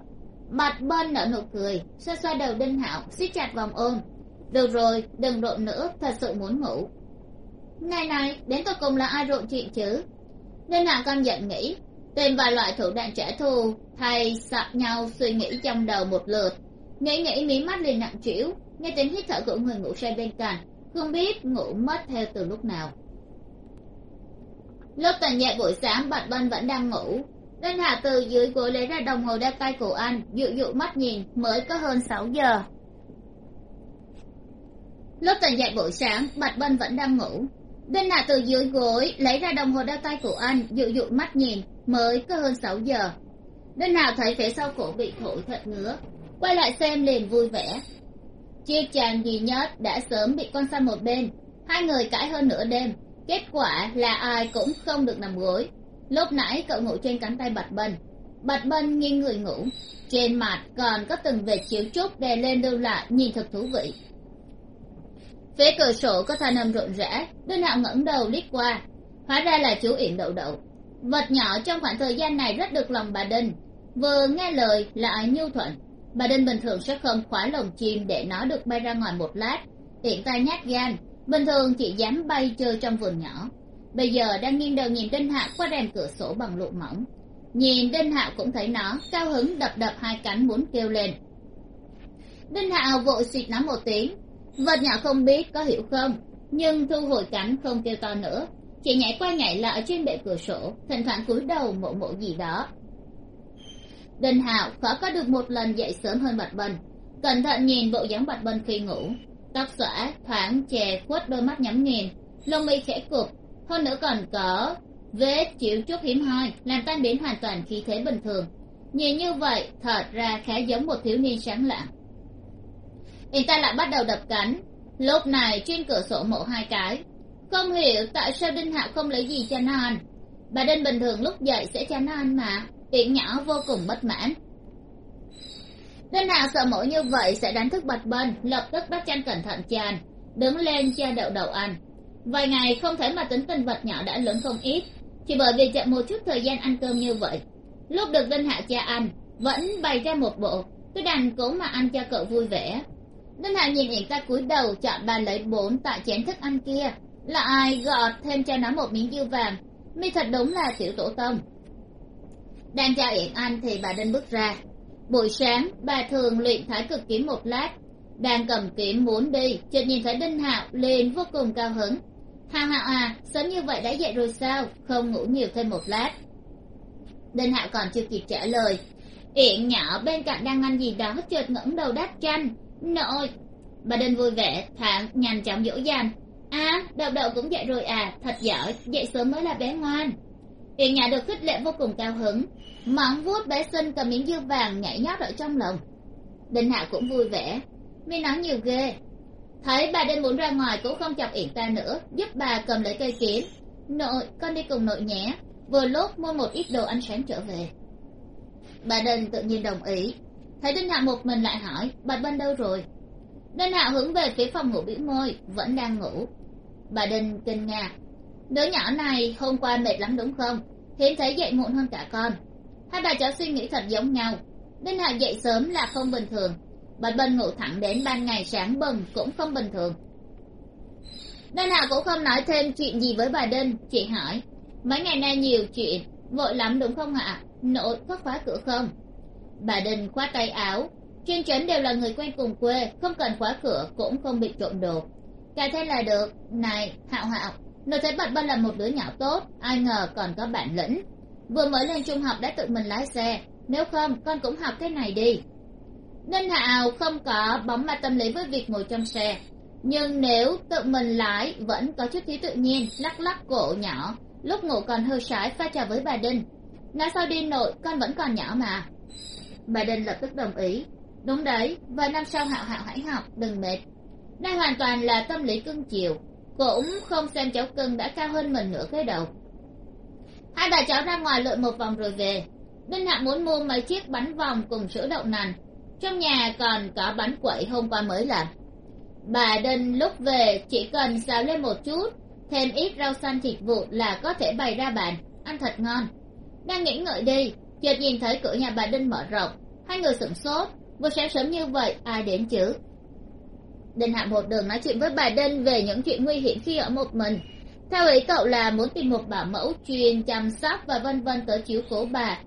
mặt bên nở nụ cười, xoa xoa đầu đinh hạo, siết chặt vòng ôm. Được rồi, đừng rộn nữa, thật sự muốn ngủ này này, đến cuối cùng là ai rộn chuyện chứ? Nên hạ con giận nghĩ, tìm vài loại thủ đoạn trả thù thầy sặc nhau suy nghĩ trong đầu một lượt. Nghĩ nghĩ, mí mắt liền nặng trĩu, nghe tiếng hít thở của người ngủ say bên cạnh, không biết ngủ mất theo từ lúc nào. Lúc tàn nhẹ buổi sáng bạch bân vẫn đang ngủ. Nên hạ từ dưới gối lấy ra đồng hồ đeo tay của anh, dụ dụ mắt nhìn, mới có hơn sáu giờ. Lúc tỉnh dậy buổi sáng bạch bân vẫn đang ngủ đinh hạ từ dưới gối lấy ra đồng hồ đeo tay của anh, dụ dụ mắt nhìn, mới có hơn sáu giờ. Đinh hạ thấy phía sau cổ bị thổi thật ngứa, quay lại xem liền vui vẻ. Chiếc chàng duy nhất đã sớm bị con sang một bên, hai người cãi hơn nửa đêm, kết quả là ai cũng không được nằm gối. Lúc nãy cậu ngủ trên cánh tay bạch bân bạch bân nghiêng người ngủ, trên mặt còn có từng vệt chiếu trúc đè lên lưu lại nhìn thật thú vị phía cửa sổ có thanh âm rộn rã, đinh hạo ngẩng đầu liếc qua, hóa ra là chú yển đậu đậu. Vật nhỏ trong khoảng thời gian này rất được lòng bà đinh. Vừa nghe lời lại nhu thuận. Bà đinh bình thường sẽ không khóa lồng chim để nó được bay ra ngoài một lát. Yển tay nhát gan, bình thường chỉ dám bay chơi trong vườn nhỏ. Bây giờ đang nghiêng đầu nhìn đinh hạo qua rèm cửa sổ bằng lụa mỏng. Nhìn đinh hạo cũng thấy nó cao hứng đập đập hai cánh muốn kêu lên. Đinh hạo vội xịt nó một tiếng vật nhỏ không biết có hiểu không, nhưng thu hồi cánh không kêu to nữa. Chỉ nhảy qua nhảy lại trên bệ cửa sổ, thỉnh thoảng cúi đầu mộ mộ gì đó. Đinh hạo khó có được một lần dậy sớm hơn bạch bần cẩn thận nhìn bộ dáng bạch bần khi ngủ. Tóc xõa, thoáng chè khuất đôi mắt nhắm nghiền, lông mi khẽ cụp. Hơn nữa còn có vết chịu chút hiếm hoi, làm tan biến hoàn toàn khí thế bình thường. Nhìn như vậy, thật ra khá giống một thiếu niên sáng lạng y ta lại bắt đầu đập cánh. Lúc này, trên cửa sổ mổ hai cái. Không hiểu tại sao đinh hạo không lấy gì cho nó bà đinh bình thường lúc dậy sẽ cho nó mà. Tiện nhỏ vô cùng bất mãn. Đinh hạo sợ mỗi như vậy sẽ đánh thức bạch bân lập tức bắt chăn cẩn thận chàn đứng lên cha đậu đầu ăn vài ngày không thể mà tính tình vật nhỏ đã lớn không ít. Chỉ bởi vì chậm một chút thời gian ăn cơm như vậy. Lúc được đinh hạ cha ăn, vẫn bày ra một bộ. Cứ đành cố mà ăn cho cậu vui vẻ đinh hạ nhìn yển ta cúi đầu chọn bàn lấy bốn tại chén thức ăn kia. Là ai gọt thêm cho nó một miếng dưa vàng? Mi thật đúng là tiểu tổ tông. Đang cho yển ăn thì bà đinh bước ra. Buổi sáng, bà thường luyện thái cực kiếm một lát. Đang cầm kiếm muốn đi, chợt nhìn thấy đinh hạo liền vô cùng cao hứng. Hạo hạo à sớm như vậy đã dậy rồi sao? Không ngủ nhiều thêm một lát. Đinh hạo còn chưa kịp trả lời. Yển nhỏ bên cạnh đang ăn gì đó, chợt ngẩng đầu đáp tranh nội, bà đinh vui vẻ, thản, nhanh chóng dỗ dành. À đậu đậu cũng dậy rồi à thật giỏi, dậy sớm mới là bé ngoan. Yển nhà được khích lệ vô cùng cao hứng. Móng vuốt bé xinh cầm miếng dưa vàng nhảy nhót ở trong lòng. Đinh hạ cũng vui vẻ. Mi nói nhiều ghê. Thấy bà đinh muốn ra ngoài cũng không chọc yển ta nữa, giúp bà cầm lấy cây kiếm. Nội, con đi cùng nội nhé. Vừa lúc mua một ít đồ ăn sáng trở về. Bà đinh tự nhiên đồng ý thấy đinh hạ một mình lại hỏi, bà bên đâu rồi? Đinh hạ hướng về phía phòng ngủ bĩu môi, vẫn đang ngủ. Bà đinh kinh ngạc. Đứa nhỏ này hôm qua mệt lắm đúng không? Hiếm thấy dậy muộn hơn cả con. Hai bà cháu suy nghĩ thật giống nhau. Đinh hạ dậy sớm là không bình thường. Bạch bân ngủ thẳng đến ban ngày sáng bừng cũng không bình thường. Đinh hạ cũng không nói thêm chuyện gì với bà đinh chị hỏi, mấy ngày nay nhiều chuyện, vội lắm đúng không ạ? Nội có khóa cửa không? Bà đinh khoát tay áo. Trên trấn đều là người quen cùng quê, không cần khóa cửa, cũng không bị trộm đồ. Cái thế là được. Này, hạo hạo nội thấy bạch bân là một đứa nhỏ tốt, ai ngờ còn có bản lĩnh. Vừa mới lên trung học đã tự mình lái xe, nếu không, con cũng học cái này đi. Ninh hạo không có bóng ma tâm lý với việc ngồi trong xe, nhưng nếu tự mình lái, vẫn có chút khí tự nhiên, lắc lắc cổ nhỏ. Lúc ngủ còn hơi sái pha trò với bà đinh. Nói sao đi nội, con vẫn còn nhỏ mà bà đinh lập tức đồng ý. Đúng đấy, vài năm sau hạo hạo hãy học đừng mệt. Đây hoàn toàn là tâm lý cưng chiều. Cũng không xem cháu cưng đã cao hơn mình nửa cái đầu. Hai bà cháu ra ngoài lượn một vòng rồi về. Đinh hạ muốn mua mấy chiếc bánh vòng cùng sữa đậu nành. Trong nhà còn có bánh quẩy hôm qua mới làm. Bà đinh lúc về chỉ cần xào lên một chút, thêm ít rau xanh thịt vụn là có thể bày ra bàn, ăn thật ngon. Đang nghĩ ngợi đi, chợt nhìn thấy cửa nhà bà đinh mở rộng hai người sửng sốt. Vừa sáng sớm như vậy, ai đến chứ đinh hạ một đường nói chuyện với bà đinh về những chuyện nguy hiểm khi ở một mình. Theo ý cậu là muốn tìm một bảo mẫu chuyên chăm sóc và vân vân tới chiếu cố bà.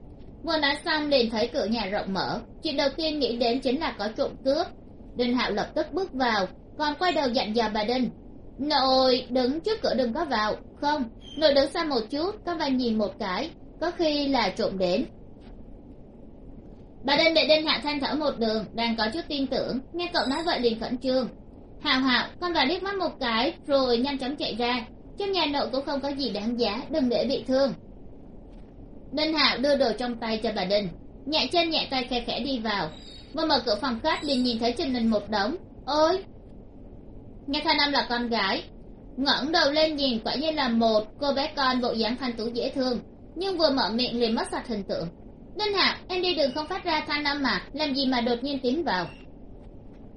Vừa nói xong liền thấy cửa nhà rộng mở. Chuyện đầu tiên nghĩ đến chính là có trộm cướp. Đinh hạo lập tức bước vào, còn quay đầu dặn dò bà đinh. Nội đứng trước cửa đừng có vào. Không, nội đứng xa một chút, có vài nhìn một cái, có khi là trộm đến bà đinh bị đinh hạ than thở một đường, đang có chút tin tưởng. Nghe cậu nói vậy liền khẩn trương. Hào hào, con bà liếc mắt một cái, rồi nhanh chóng chạy ra. Trong nhà nội cũng không có gì đáng giá, đừng để bị thương. Đinh hạo đưa đồ trong tay cho bà đinh. Nhẹ chân nhẹ tay khe khẽ đi vào. Vừa mở cửa phòng khách, liền nhìn thấy trên mình một đống. Ôi! Nghe thanh âm là con gái. Ngẩng đầu lên nhìn, quả nhiên là một cô bé con bộ dáng thanh tú dễ thương. Nhưng vừa mở miệng liền mất sạch hình tượng đinh hạo em đi đường không phát ra thanh âm mà, làm gì mà đột nhiên tiến vào?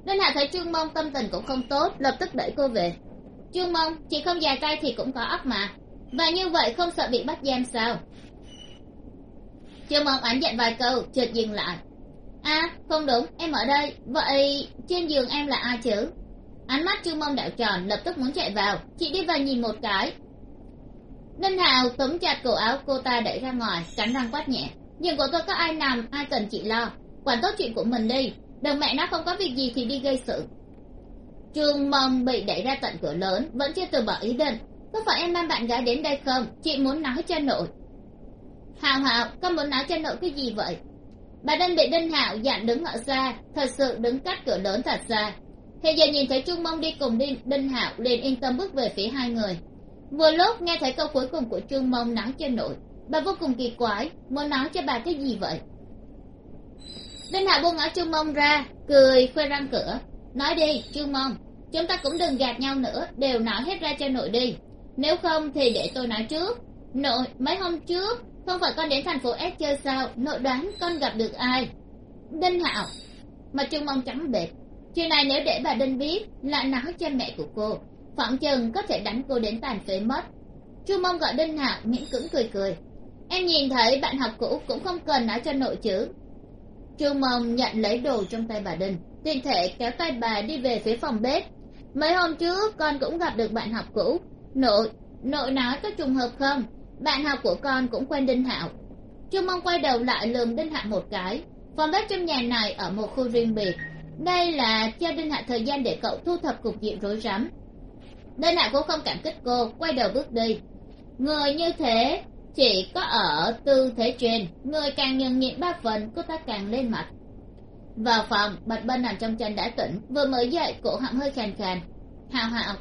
Đinh hạo thấy trương mông tâm tình cũng không tốt, lập tức đẩy cô về. Trương mông, chị không dài tay thì cũng có óc mà. Và như vậy không sợ bị bắt giam sao? Trương mông ảnh dặn vài câu, chợt dừng lại. À không đúng, em ở đây. Vậy trên giường em là ai chứ? Ánh mắt trương mông đảo tròn, lập tức muốn chạy vào. Chị đi vào nhìn một cái. Đinh hào túm chặt cổ áo cô ta đẩy ra ngoài, cắn răng quát nhẹ nhưng của tôi có ai nằm ai cần chị lo. Quản tốt chuyện của mình đi. Đừng mẹ nó không có việc gì thì đi gây sự. Trương mông bị đẩy ra tận cửa lớn vẫn chưa từ bỏ ý định. Có phải em mang bạn gái đến đây không? Chị muốn nói cho nội. Hào hào con muốn nói cho nội cái gì vậy? Bà đinh bị đinh hạo dặn đứng ở xa thật sự đứng cách cửa lớn thật xa. Hiện giờ nhìn thấy trung mông đi cùng đinh, đinh hạo liền yên tâm bước về phía hai người. Vừa lúc nghe thấy câu cuối cùng của trung mông nói cho nội bà vô cùng kỳ quái, muốn nói cho bà cái gì vậy? Đinh hạo buông áo trung mông ra, cười, khoe răng cửa. Nói đi trung mông, chúng ta cũng đừng gạt nhau nữa, đều nói hết ra cho nội đi. Nếu không thì để tôi nói trước. Nội, mấy hôm trước, không phải con đến thành phố s chơi sao, nội đoán con gặp được ai? Đinh hạo mà trung mong trắng bệt chuyện này nếu để bà đinh biết lại nói cho mẹ của cô. Phỏng chừng có thể đánh cô đến tàn phế mất. Chu mong gọi đinh hạo miễn cưỡng cười cười em nhìn thấy bạn học cũ cũng không cần nói cho nội chứ. Chu mông nhận lấy đồ trong tay bà đinh, tiện thể kéo tay bà đi về phía phòng bếp. Mấy hôm trước, con cũng gặp được bạn học cũ. Nội nội nói có trùng hợp không? Bạn học của con cũng quen đinh hạo. Chu mông quay đầu lại lườm đinh hạo một cái. Phòng bếp trong nhà này ở một khu riêng biệt. Đây là cho đinh hạo thời gian để cậu thu thập cục diện rối rắm. Đinh hạo cũng không cảm kích cô, quay đầu bước đi. Người như thế chỉ có ở tư thế trên, người càng nhường nhịn ba phần, cô ta càng lên mặt. Vào phòng, bạch bân nằm trong chân đã tỉnh, vừa mới dậy, cổ họng hơi khàn khàn. Hào hào.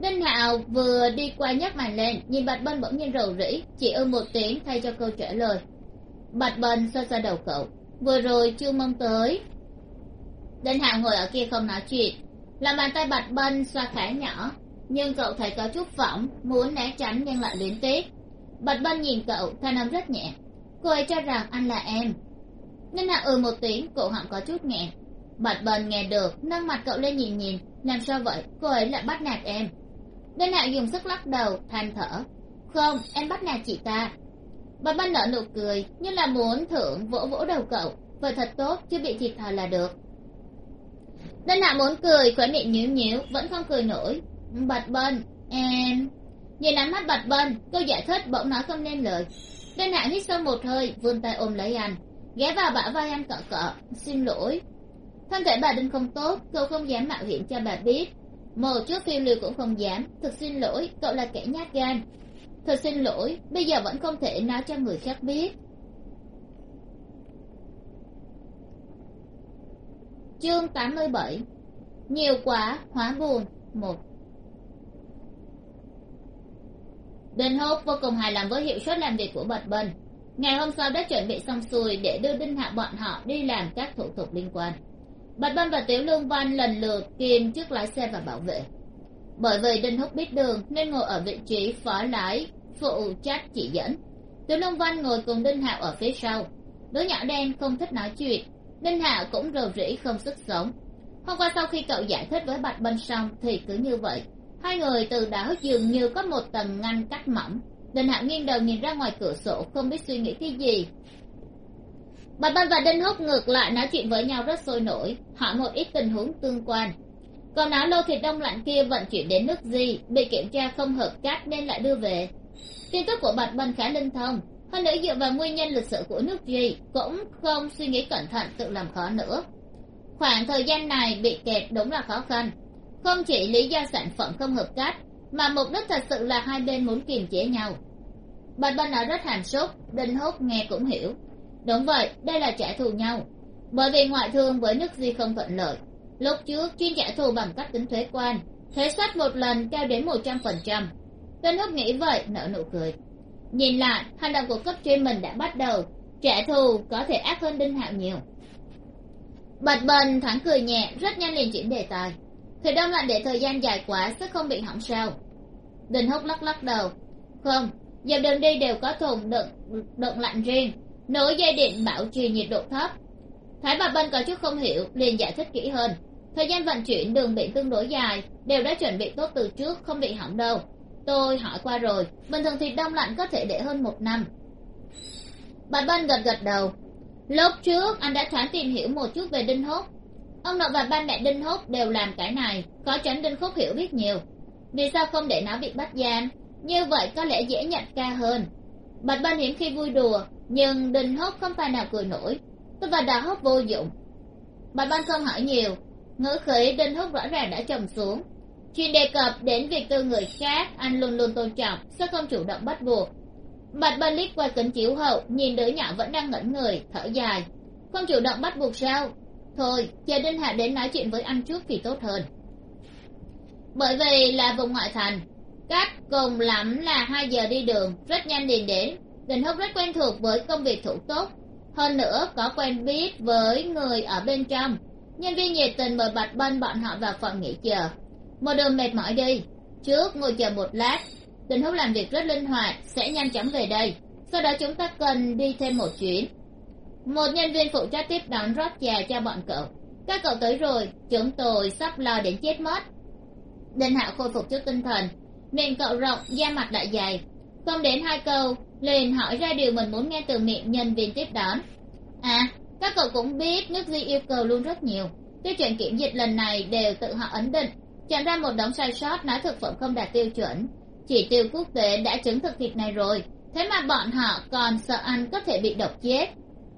Đinh hạo vừa đi qua nhấc màn lên, nhìn bạch bân bỗng nhiên rầu rĩ, chỉ ư một tiếng thay cho câu trả lời. Bạch bân xoa xoa đầu cậu. Vừa rồi chưa mong tới. Đinh hạo ngồi ở kia không nói chuyện. Làm bàn tay bạch bân xoa khá nhỏ. Nhưng cậu thấy có chút phỏng, muốn né tránh nhưng lại liên tiếp bạch bân nhìn cậu thanh âm rất nhẹ. Cô ấy cho rằng anh là em. Nên hạ ừ một tiếng cổ họng có chút nghẹn. Bạch bân nghe được, nâng mặt cậu lên nhìn nhìn, làm sao vậy? Cô ấy lại bắt nạt em. Nên hạ dùng sức lắc đầu, than thở. Không, em bắt nạt chị ta. Bạch bân nở nụ cười, như là muốn thưởng vỗ vỗ đầu cậu. Vậy thật tốt, chứ bị thiệt thòi là được. Nên hạ muốn cười khỏe miệng nhíu nhíu, vẫn không cười nổi. Bạch bân em nhìn ánh mắt bật bần, cô giải thích bỗng nói không nên lời. Đinh hạo hít sâu một hơi, vươn tay ôm lấy anh. Ghé vào bả vai anh cọ cọ, xin lỗi. Thân thể bà đinh không tốt cậu không dám mạo hiểm cho bà biết. Một trước phiêu lưu cũng không dám. Thực xin lỗi, cậu là kẻ nhát gan. Thật xin lỗi, bây giờ vẫn không thể nói cho người khác biết. Chương tám mươi bảy. Nhiều quá, hóa buồn. Một. Đinh hốt vô cùng hài lòng với hiệu suất làm việc của bạch bân ngày hôm sau đã chuẩn bị xong xuôi để đưa đinh hạ bọn họ đi làm các thủ tục liên quan. Bạch bân và tiểu lương văn lần lượt kiêm chức lái xe và bảo vệ. Bởi vì đinh húc biết đường, nên ngồi ở vị trí phó lái, phụ trách chỉ dẫn. Tiểu long văn ngồi cùng đinh hạo ở phía sau. Đứa nhỏ đen không thích nói chuyện, đinh hạo cũng rầu rĩ không sức sống. Hôm qua sau khi cậu giải thích với bạch bân xong thì cứ như vậy hai người từ đó dường như có một tầng ngăn cách mỏng. Đinh hạo nghiêng đầu nhìn ra ngoài cửa sổ, không biết suy nghĩ cái gì. Bạch bân và đinh húc ngược lại nói chuyện với nhau rất sôi nổi, hỏi một ít tình huống tương quan. Còn áo lô thịt đông lạnh kia vận chuyển đến nước gì, bị kiểm tra không hợp cát nên lại đưa về. Tin tức của bạch bân khá linh thông, hơn nữa dựa vào nguyên nhân lịch sử của nước gì cũng không suy nghĩ cẩn thận tự làm khó nữa. Khoảng thời gian này bị kẹt đúng là khó khăn không chỉ lý do sản phẩm không hợp cách, mà mục đích thật sự là hai bên muốn kiềm chế nhau. Bạch bân nói rất hàm xúc đinh hốt nghe cũng hiểu. Đúng vậy, đây là trả thù nhau. Bởi vì ngoại thương với nước di không thuận lợi. Lúc trước, chuyên trả thù bằng cách tính thuế quan, thuế suất một lần cao đến một trăm phần trăm. Đinh húc nghĩ vậy, nở nụ cười. Nhìn lại, hành động của cấp trên mình đã bắt đầu. Trả thù có thể ác hơn đinh hạo nhiều. Bạch bần thoáng cười nhẹ, rất nhanh liền chuyển đề tài thì đông lạnh để thời gian dài quá sẽ không bị hỏng sao? Đinh húc lắc lắc đầu. Không, dọc đường đi đều có thùng đựng đựng lạnh riêng. Nối dây điện bảo trì nhiệt độ thấp. Thái bà bân có chút không hiểu, liền giải thích kỹ hơn. Thời gian vận chuyển đường bị tương đối dài, đều đã chuẩn bị tốt từ trước, không bị hỏng đâu. Tôi hỏi qua rồi, bình thường thịt đông lạnh có thể để hơn một năm. Bà bân gật gật đầu. Lúc trước, anh đã thoáng tìm hiểu một chút về đinh húc ông nội và ba mẹ đinh húc đều làm cái này, có tránh đinh khúc hiểu biết nhiều. Vì sao không để nó bị bắt giam? Như vậy có lẽ dễ nhận ca hơn. Bạch ban hiếm khi vui đùa, nhưng đinh húc không phải nào cười nổi. Tôi và đào húc vô dụng. Bạch ban không hỏi nhiều. Ngữ khí đinh húc rõ ràng đã trầm xuống. Chuyện đề cập đến việc tư người khác, anh luôn luôn tôn trọng, sẽ không chủ động bắt buộc. Bạch ban liếc qua kính chiếu hậu, nhìn đứa nhỏ vẫn đang ngẩn người, thở dài. Không chủ động bắt buộc sao? Thôi chờ đinh hạ đến nói chuyện với anh trước thì tốt hơn. Bởi vì là vùng ngoại thành cách cùng lắm là hai giờ đi đường, rất nhanh liền đến. Đình húc rất quen thuộc với công việc thủ tốt, hơn nữa có quen biết với người ở bên trong. Nhân viên nhiệt tình mời bạch bân bọn họ vào phòng nghỉ chờ. Một đường mệt mỏi đi. Trước ngồi chờ một lát, Đình húc làm việc rất linh hoạt, sẽ nhanh chóng về đây. Sau đó chúng ta cần đi thêm một chuyến một nhân viên phụ trách tiếp đón rót trà cho bọn cậu. Các cậu tới rồi, chúng tôi sắp lo đến chết mất. Đinh hạo khôi phục chút tinh thần. Miệng cậu rộng, da mặt lại dày. Không đến hai câu, liền hỏi ra điều mình muốn nghe từ miệng nhân viên tiếp đón. À các cậu cũng biết nước duy yêu cầu luôn rất nhiều. Tiêu chuẩn kiểm dịch lần này đều tự họ ấn định. Chọn ra một đống sai sót nói thực phẩm không đạt tiêu chuẩn. Chỉ tiêu quốc tế đã chứng thực thịt này rồi. Thế mà bọn họ còn sợ ăn có thể bị độc chết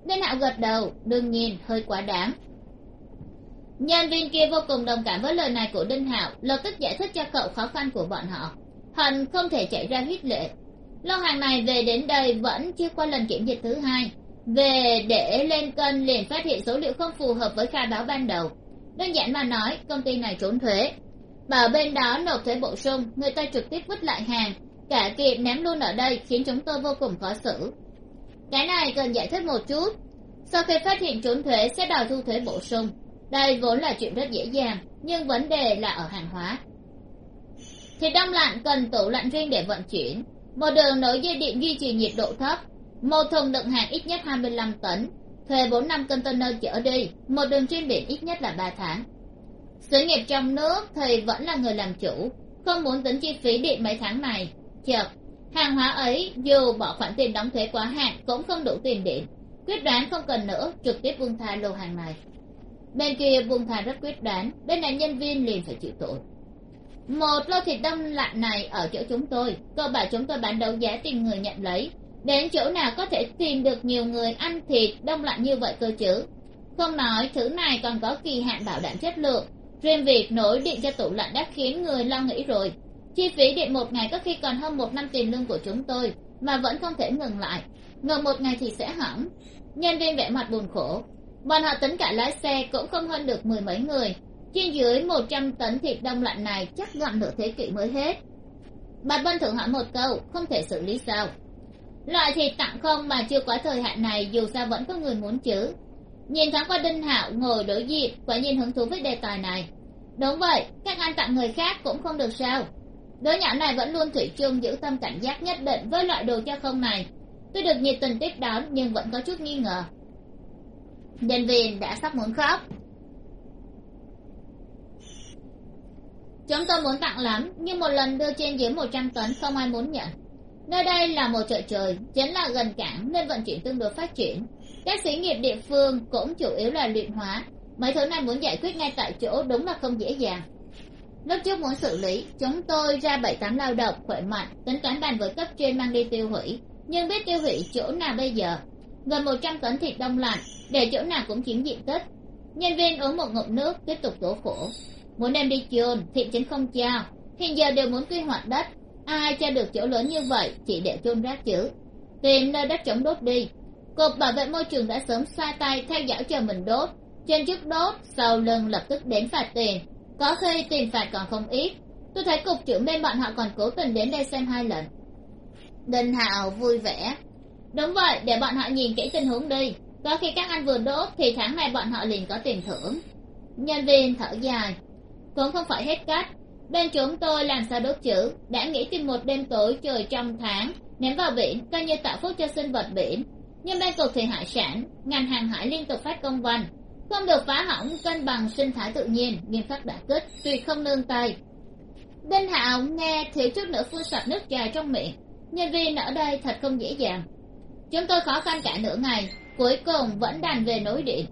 nên hạo gật đầu, đương nhiên, hơi quá đáng. Nhân viên kia vô cùng đồng cảm với lời này của đinh hạo, lập tức giải thích cho cậu khó khăn của bọn họ. Hận không thể chạy ra huyết lệ. Lô hàng này về đến đây vẫn chưa qua lần kiểm dịch thứ hai. Về để lên cân liền phát hiện số liệu không phù hợp với khai báo ban đầu. Đơn giản mà nói, công ty này trốn thuế. Bảo bên đó nộp thuế bổ sung, người ta trực tiếp vứt lại hàng. Cả kịp ném luôn ở đây, khiến chúng tôi vô cùng khó xử cái này cần giải thích một chút. Sau khi phát hiện trốn thuế sẽ đòi thu thuế bổ sung. Đây vốn là chuyện rất dễ dàng, nhưng vấn đề là ở hàng hóa. Thịt đông lạnh cần tủ lạnh riêng để vận chuyển. Một đường nối dây điện duy trì nhiệt độ thấp. Một thùng đựng hàng ít nhất hai mươi lăm tấn. Thuê bốn năm container chở đi. Một đường trên biển ít nhất là ba tháng. Sự nghiệp trong nước thì vẫn là người làm chủ. Không muốn tính chi phí điện mấy tháng này. Chợt hàng hóa ấy, dù bỏ khoản tiền đóng thuế quá hạn, cũng không đủ tiền điện quyết đoán không cần nữa, trực tiếp buông tha lô hàng này. Bên kia buông tha rất quyết đoán, bên này nhân viên liền phải chịu tội. Một lô thịt đông lạnh này ở chỗ chúng tôi cơ bản chúng tôi bán đấu giá tìm người nhận lấy. Đến chỗ nào có thể tìm được nhiều người ăn thịt đông lạnh như vậy cơ chứ? Không nói thứ này còn có kỳ hạn bảo đảm chất lượng. Riêng việc nối điện cho tủ lạnh đã khiến người lo nghĩ rồi chi phí điện một ngày có khi còn hơn một năm tiền lương của chúng tôi, mà vẫn không thể ngừng lại. Ngừng một ngày thì sẽ hỏng. Nhân viên vẻ mặt buồn khổ. Bọn họ tính cả lái xe cũng không hơn được mười mấy người. Trên dưới một trăm tấn thịt đông lạnh này chắc gọn nửa thế kỷ mới hết. Bà vân thử hỏi một câu, không thể xử lý sao? Loại thịt tặng không mà chưa quá thời hạn này, dù sao vẫn có người muốn chứ. Nhìn thoáng qua đinh hạo, ngồi đối diện, quả nhiên hứng thú với đề tài này. Đúng vậy, các anh tặng người khác cũng không được sao đứa nhỏ này vẫn luôn thủy chung giữ tâm cảnh giác nhất định với loại đồ cho không này. Tôi được nhiệt tình tiếp đón, nhưng vẫn có chút nghi ngờ. Nhân viên đã sắp muốn khóc. Chúng tôi muốn tặng lắm, nhưng một lần đưa trên dưới một trăm tấn không ai muốn nhận. Nơi đây là một chợ trời, chính là gần cảng nên vận chuyển tương đối phát triển. Các xí nghiệp địa phương cũng chủ yếu là luyện hóa. Mấy thứ này muốn giải quyết ngay tại chỗ đúng là không dễ dàng lúc trước muốn xử lý, chúng tôi ra bảy tám lao động khỏe mạnh, tính toán bàn với cấp trên mang đi tiêu hủy. Nhưng biết tiêu hủy chỗ nào bây giờ? Gần một trăm tấn thịt đông lạnh, để chỗ nào cũng chiếm diện tích. Nhân viên uống một ngụm nước, tiếp tục đổ khổ. Muốn đem đi chôn, thịt chính không trao hiện giờ đều muốn quy hoạch đất. Ai cho được chỗ lớn như vậy, chỉ để chôn rác chứ. Tìm nơi đất chống đốt đi. Cục bảo vệ môi trường đã sớm xoa tay theo dõi chờ mình đốt. Trên trước đốt, sau lưng lập tức đến phạt tiền có khi tiền phạt còn không ít. Tôi thấy cục trưởng bên bọn họ còn cố tình đến đây xem hai lần. Đinh hạo vui vẻ. Đúng vậy, để bọn họ nhìn kỹ tình huống đi. Có khi các anh vừa đốt thì tháng này bọn họ liền có tiền thưởng. Nhân viên thở dài. Cũng không phải hết cách. Bên chúng tôi làm sao đốt chữ? Đã nghĩ tìm một đêm tối trời trong tháng, ném vào biển, coi như tạo phúc cho sinh vật biển. Nhưng bên cục thủy hải sản, ngành hàng hải liên tục phát công văn không được phá hỏng cân bằng sinh thái tự nhiên, nghiêm khắc đã kích tuyệt không nương tay. Đinh hạo nghe thiếu chút nữa phun sạch nước trà trong miệng. Nhân viên ở đây thật không dễ dàng. Chúng tôi khó khăn cả nửa ngày, cuối cùng vẫn đành về nối điện.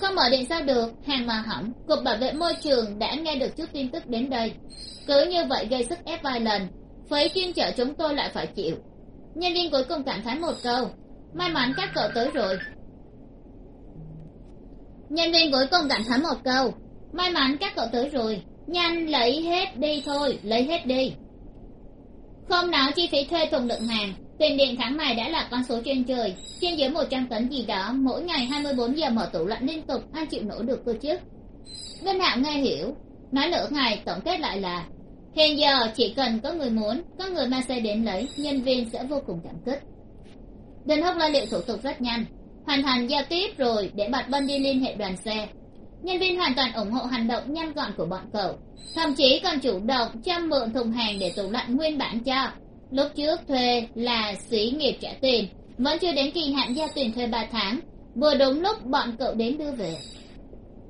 Không mở điện sao được, hàng mà hỏng. Cục bảo vệ môi trường đã nghe được chút tin tức đến đây. Cứ như vậy gây sức ép vài lần phấy chuyên chở chúng tôi lại phải chịu. Nhân viên cuối cùng cảm thấy một câu. May mắn các cậu tới rồi nhân viên cuối cùng cảm thấy một câu. May mắn các cậu tới rồi. Nhanh lấy hết đi thôi, lấy hết đi. Không nói chi phí thuê thùng đựng hàng, tiền điện tháng này đã là con số trên trời. Trên dưới một trăm tấn gì đó, mỗi ngày hai mươi bốn giờ mở tủ lạnh liên tục ai chịu nổi được cơ chứ. Ngân hạo nghe hiểu, nói nửa ngày tổng kết lại là, hiện giờ chỉ cần có người muốn, có người mang xe đến lấy, nhân viên sẽ vô cùng cảm kích. Đinh húc lo liệu thủ tục rất nhanh hoàn thành giao tiếp rồi để bạch Vân đi liên hệ đoàn xe. Nhân viên hoàn toàn ủng hộ hành động nhanh gọn của bọn cậu. Thậm chí còn chủ động cho mượn thùng hàng để tủ lạnh nguyên bản cho. Lúc trước thuê là xí nghiệp trả tiền, vẫn chưa đến kỳ hạn giao tiền thuê ba tháng. Vừa đúng lúc bọn cậu đến đưa về.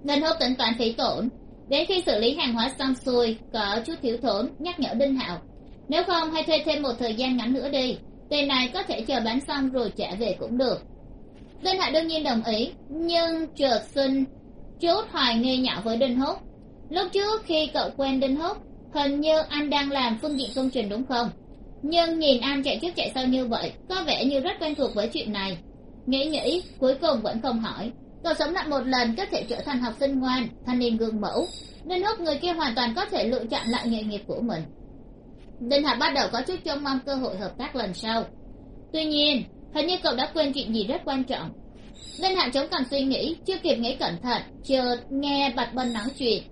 Ngân hốt tính toán phí tổn. Đến khi xử lý hàng hóa xong xuôi, có chút thiếu thốn, nhắc nhở đinh hạo. Nếu không hay thuê thêm một thời gian ngắn nữa đi. Tiền này có thể chờ bán xong rồi trả về cũng được đinh Hạ đương nhiên đồng ý, nhưng Trượt xin chút hoài nghi nhỏ với đinh húc. Lúc trước khi cậu quen đinh húc, hình như anh đang làm phương diện công trình đúng không? Nhưng nhìn anh chạy trước chạy sau như vậy, có vẻ như rất quen thuộc với chuyện này. Nghĩ nghĩ, cuối cùng vẫn không hỏi. Cậu sống lại một lần có thể trở thành học sinh ngoan, thanh niên gương mẫu. Nên Húc người kia hoàn toàn có thể lựa chọn lại nghề nghiệp của mình. Đinh Hạ bắt đầu có chút trông mong cơ hội hợp tác lần sau. Tuy nhiên hình như cậu đã quên chuyện gì rất quan trọng. Nên hạn chống cằm suy nghĩ, chưa kịp nghĩ cẩn thận, chợt nghe bạch bân nói chuyện.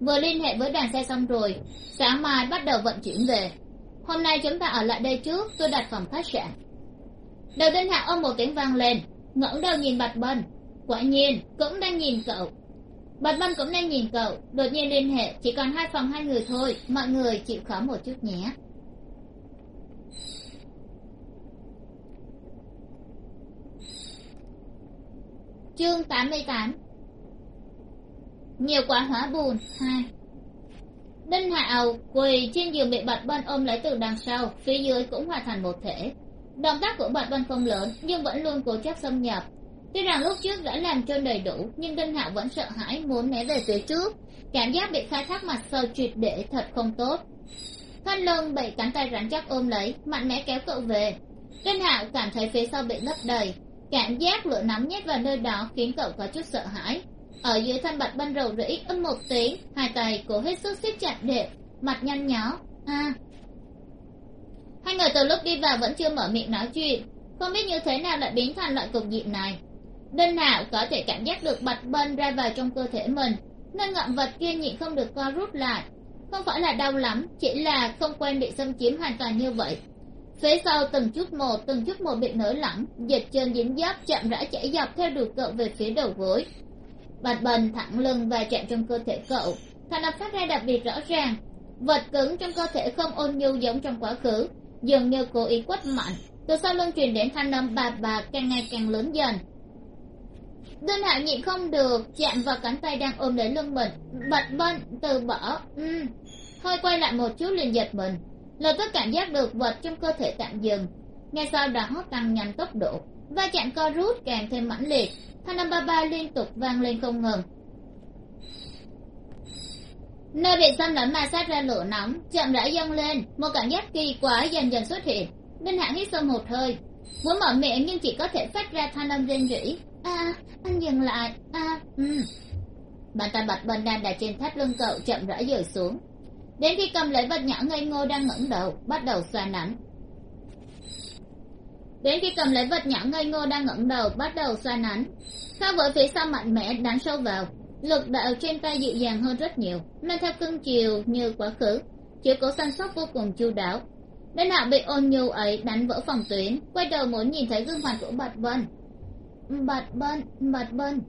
Vừa liên hệ với đoàn xe xong rồi sáng mai bắt đầu vận chuyển về. Hôm nay chúng ta ở lại đây trước, tôi đặt phòng khách sạn. Đầu đinh hạ ôm một tiếng vang lên, ngẩng đầu nhìn bạch bân. Quả nhiên, cũng đang nhìn cậu. Bạch bân cũng đang nhìn cậu, đột nhiên liên hệ, chỉ còn hai phòng hai người thôi, mọi người chịu khó một chút nhé. Chương tám mươi tám. Nhiều quả hóa bùn. Hai. Đinh hạo quỳ trên giường bị bạch bân ôm lấy từ đằng sau, phía dưới cũng hòa thành một thể. Động tác của bạch bân không lớn, nhưng vẫn luôn cố chấp xâm nhập. Tuy rằng lúc trước đã làm cho đầy đủ, nhưng đinh hạo vẫn sợ hãi, muốn né về phía trước. Cảm giác bị khai thác mặt sờ triệt để thật không tốt. Thân lưng bị cánh tay rắn chắc ôm lấy, mạnh mẽ kéo cậu về. Đinh hạo cảm thấy phía sau bị lấp đầy cảm giác lửa nóng nhét vào nơi đó khiến cậu có chút sợ hãi. Ở dưới thân bạch bân rầu rĩ âm một tiếng, hai tay cố hết sức siết chặt để mặt nhăn nhó. A hai người từ lúc đi vào vẫn chưa mở miệng nói chuyện. Không biết như thế nào lại biến thành loại cục diện này. Đơn nào có thể cảm giác được bạch bân ra vào trong cơ thể mình, nên ngậm vật kia nhịn không được co rút lại. Không phải là đau lắm, chỉ là không quen bị xâm chiếm hoàn toàn như vậy phía sau từng chút một từng chút một bị nới lỏng dịch trên dính giáp chậm rãi chảy dọc theo đường cậu về phía đầu gối. Bạch bần thẳng lưng và chạm trong cơ thể cậu. Thành âm phát ra đặc biệt rõ ràng. Vật cứng trong cơ thể không ôn nhu giống trong quá khứ, dường như cố ý quất mạnh. Từ sau lưng truyền đến thanh âm bà bà càng ngày càng lớn dần. Đinh hạo nhịn không được, chạm vào cánh tay đang ôm lấy lưng mình. Bạch bần từ bỏ ừ. hơi quay lại một chút liền giật mình lập tức cảm giác được vật trong cơ thể tạm dừng. Ngay sau đó tăng nhanh tốc độ. Va chạm co rút càng thêm mãnh liệt. Thanh âm ba ba liên tục vang lên không ngừng. Nơi bị xâm lấn ma sát ra lửa nóng, chậm rãi dâng lên. Một cảm giác kỳ quái dần dần xuất hiện. Đinh hạ hít sâu một hơi. Muốn mở miệng nhưng chỉ có thể phát ra thanh âm rên rỉ. A anh dừng lại. A ừ. Bàn tay bạch bần đang đặt trên thắt lưng cậu chậm rãi rời xuống đến khi cầm lấy vật nhỏ ngây ngô đang ngẩng đầu, bắt đầu xoa nắn. Đến khi cầm lấy vật nhỏ ngây ngô đang ngẩng đầu, bắt đầu xoa nắn. Khác với phía sau mạnh mẽ đánh sâu vào, lực đạo trên tay dịu dàng hơn rất nhiều, mang theo cưng chiều như quá khứ. Chiều cố săn sóc vô cùng chu đáo. Đến hạ bị ôn nhu ấy đánh vỡ phòng tuyến, quay đầu muốn nhìn thấy gương mặt của bạch vân. Bạch vân bạch vân.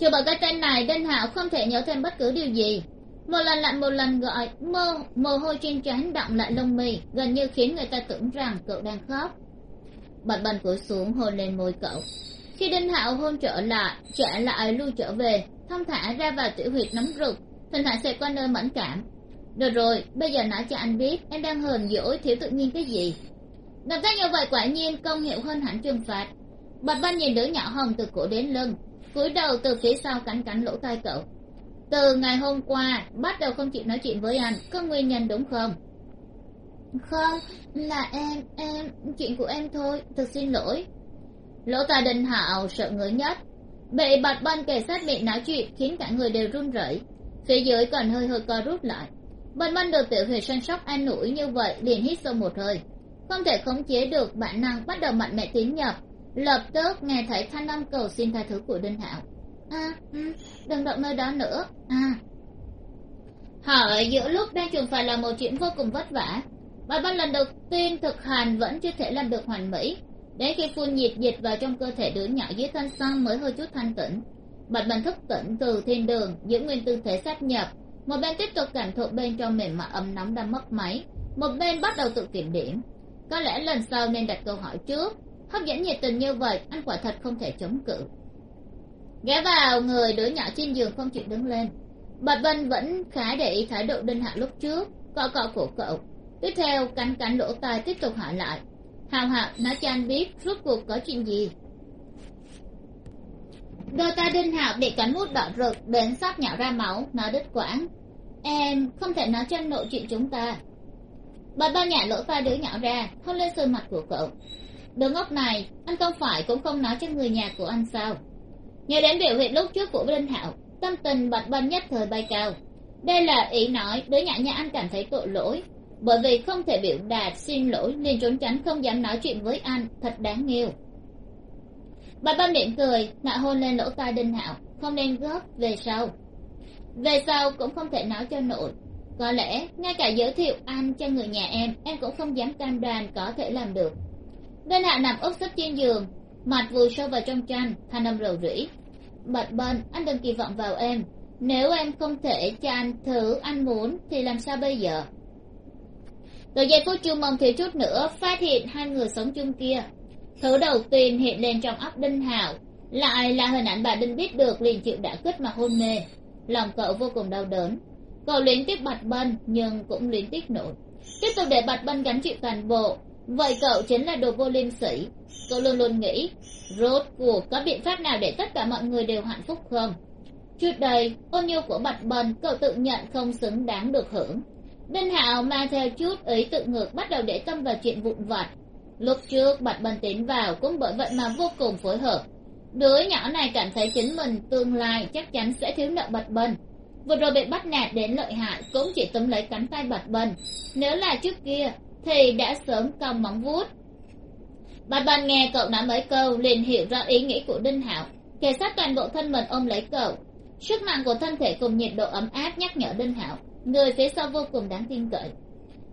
Trừ bởi cái tên này đinh hạo không thể nhớ thêm bất cứ điều gì một lần lại một lần gọi mơ, mồ hôi trên trán đọng lại lông mì gần như khiến người ta tưởng rằng cậu đang khóc. Bạch bần cúi xuống hôn lên môi cậu. Khi đinh hạo hôn trở lại trở lại lui trở về thong thả ra vào tiểu huyệt nóng rực thỉnh thoảng sẽ qua nơi mẫn cảm. Được rồi, bây giờ nói cho anh biết em đang hờn dỗi thiếu tự nhiên cái gì. Động tác như vậy quả nhiên công hiệu hơn hẳn trừng phạt. Bạch bần nhìn đứa nhỏ hồng từ cổ đến lưng, cúi đầu từ phía sau cắn cắn lỗ tai cậu từ ngày hôm qua, bắt đầu không chịu nói chuyện với anh. Có nguyên nhân đúng không? Không, là em em, chuyện của em thôi. Thật xin lỗi. Lỗ Tà đinh hạo sợ người nhất. Bị bạch bân kề sát miệng nói chuyện khiến cả người đều run rẩy. Phía dưới còn hơi hơi co rút lại. Bạch bân được tiểu huyệt săn sóc an ủi như vậy, liền hít sâu một hơi. Không thể khống chế được bản năng bắt đầu mạnh mẽ tiến nhập. Lập tức, nghe thấy thanh âm cầu xin tha thứ của đinh hạo à, ừ, đừng động nơi đó nữa. À. Hỏi giữa lúc đang chuẩn phải là một chuyện vô cùng vất vả. Bà ban lần đầu tiên thực hành vẫn chưa thể làm được hoàn mỹ. Đến khi phun nhiệt dịch vào trong cơ thể đứa nhỏ dưới thân xong mới hơi chút thanh tĩnh bạch bần thức tỉnh từ thiên đường giữ nguyên tư thế sát nhập. Một bên tiếp tục cảm thụ bên trong mềm mại ấm nóng đang mất máy. Một bên bắt đầu tự kiểm điểm. Có lẽ lần sau nên đặt câu hỏi trước. Hấp dẫn nhiệt tình như vậy anh quả thật không thể chống cự ghé vào, người đứa nhỏ trên giường không chịu đứng lên. Bạch vân vẫn khá để ý thái độ đinh hạ lúc trước cọ cọ cổ cậu tiếp theo, cắn cắn lỗ tai, tiếp tục hỏi lại. Hào Hạo, nói cho anh biết rốt cuộc có chuyện gì? Đôi ta đinh hạo bị cắn mút đỏ rực đến sắp nhỏ ra máu, nói đứt quãng. Em không thể nói cho anh nội chuyện chúng ta. Bà ba nhả lỗ tai đứa nhỏ ra, hôn lên sườn mặt của cậu. Đứa ngốc này, anh không phải cũng không nói cho người nhà của anh sao? Nhớ đến biểu hiện lúc trước của đinh hạo, tâm tình bật bần nhất thời bay cao. Đây là ý nói đứa nhã nhã anh cảm thấy tội lỗi, bởi vì không thể biểu đạt xin lỗi nên trốn tránh không dám nói chuyện với anh, thật đáng yêu. Bà ban miệng cười nạ hôn lên lỗ tai đinh hạo, không nên góp về sau. Về sau cũng không thể nói cho nội có lẽ ngay cả giới thiệu anh cho người nhà em em cũng không dám cam đoan có thể làm được. Đinh hạo nằm úp sấp trên giường mặt vùi sâu vào trong tranh thanh âm rầu rĩ. Bạch bên, anh đừng kỳ vọng vào em. Nếu em không thể cho anh thứ anh muốn, thì làm sao bây giờ? Từ giây phút chu mong thiếu chút nữa, phát hiện hai người sống chung kia. Thứ đầu tiên hiện lên trong óc đinh hảo lại là hình ảnh bà đinh biết được liền chịu đã kích mà hôn mê. Lòng cậu vô cùng đau đớn. Cậu luyến tiếc bạch bân nhưng cũng luyến tiếc nổi. Tiếp tục để bạch bân gánh chịu toàn bộ. Vậy cậu chính là đồ vô liêm sỉ cậu luôn luôn nghĩ, rốt cuộc có biện pháp nào để tất cả mọi người đều hạnh phúc không? Trước đây ôn nhu của bạch bần cậu tự nhận không xứng đáng được hưởng. Đinh hạo mang theo chút ý tự ngược bắt đầu để tâm vào chuyện vụn vặt. Lúc trước, bạch bần tiến vào cũng bởi vậy mà vô cùng phối hợp. Đứa nhỏ này cảm thấy chính mình tương lai chắc chắn sẽ thiếu nợ bạch bần. Vừa rồi bị bắt nạt đến lợi hại, cũng chỉ túm lấy cánh tay bạch bần. Nếu là trước kia, thì đã sớm cầm móng vuốt bạch bân nghe cậu nói mấy câu, liền hiểu ra ý nghĩ của đinh hạo. Kề sát toàn bộ thân mình ôm lấy cậu. Sức mạnh của thân thể cùng nhiệt độ ấm áp nhắc nhở đinh hạo, người phía sau vô cùng đáng tin cậy.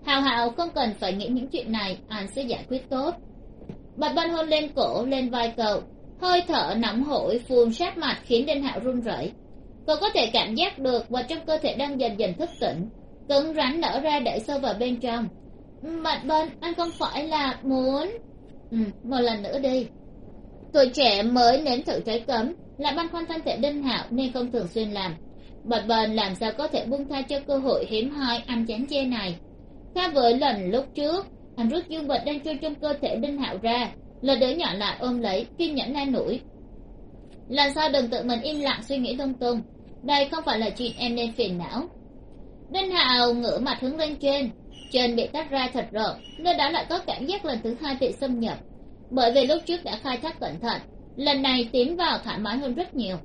Hào hào không cần phải nghĩ những chuyện này, anh sẽ giải quyết tốt. Bạch Ban hôn lên cổ, lên vai cậu. Hơi thở nóng hổi, phun sát mặt khiến đinh hạo run rẩy. Cậu có thể cảm giác được và trong cơ thể đang dần dần thức tỉnh. Cứng rắn nở ra đẩy sâu vào bên trong. Bạch bên anh không phải là muốn ừ một lần nữa đi. Tuổi trẻ mới nếm thử trái cấm lại băn khoăn thân thể đinh hạo nên không thường xuyên làm. Bật bần làm sao có thể buông tha cho cơ hội hiếm hoi ăn chén chê này. Khác với lần lúc trước, anh rút dương vật đang trôi trong cơ thể đinh hạo ra, là đứa nhỏ lại ôm lấy, kiên nhẫn an nổi lần sau đừng tự mình im lặng suy nghĩ lung tung, đây không phải là chuyện em nên phiền não. Đinh hạo ngửa mặt hướng lên trên chân bị tách ra thật rộng nơi đó lại có cảm giác lần thứ hai bị xâm nhập. Bởi vì lúc trước đã khai thác cẩn thận, lần này tiến vào thoải mái hơn rất nhiều.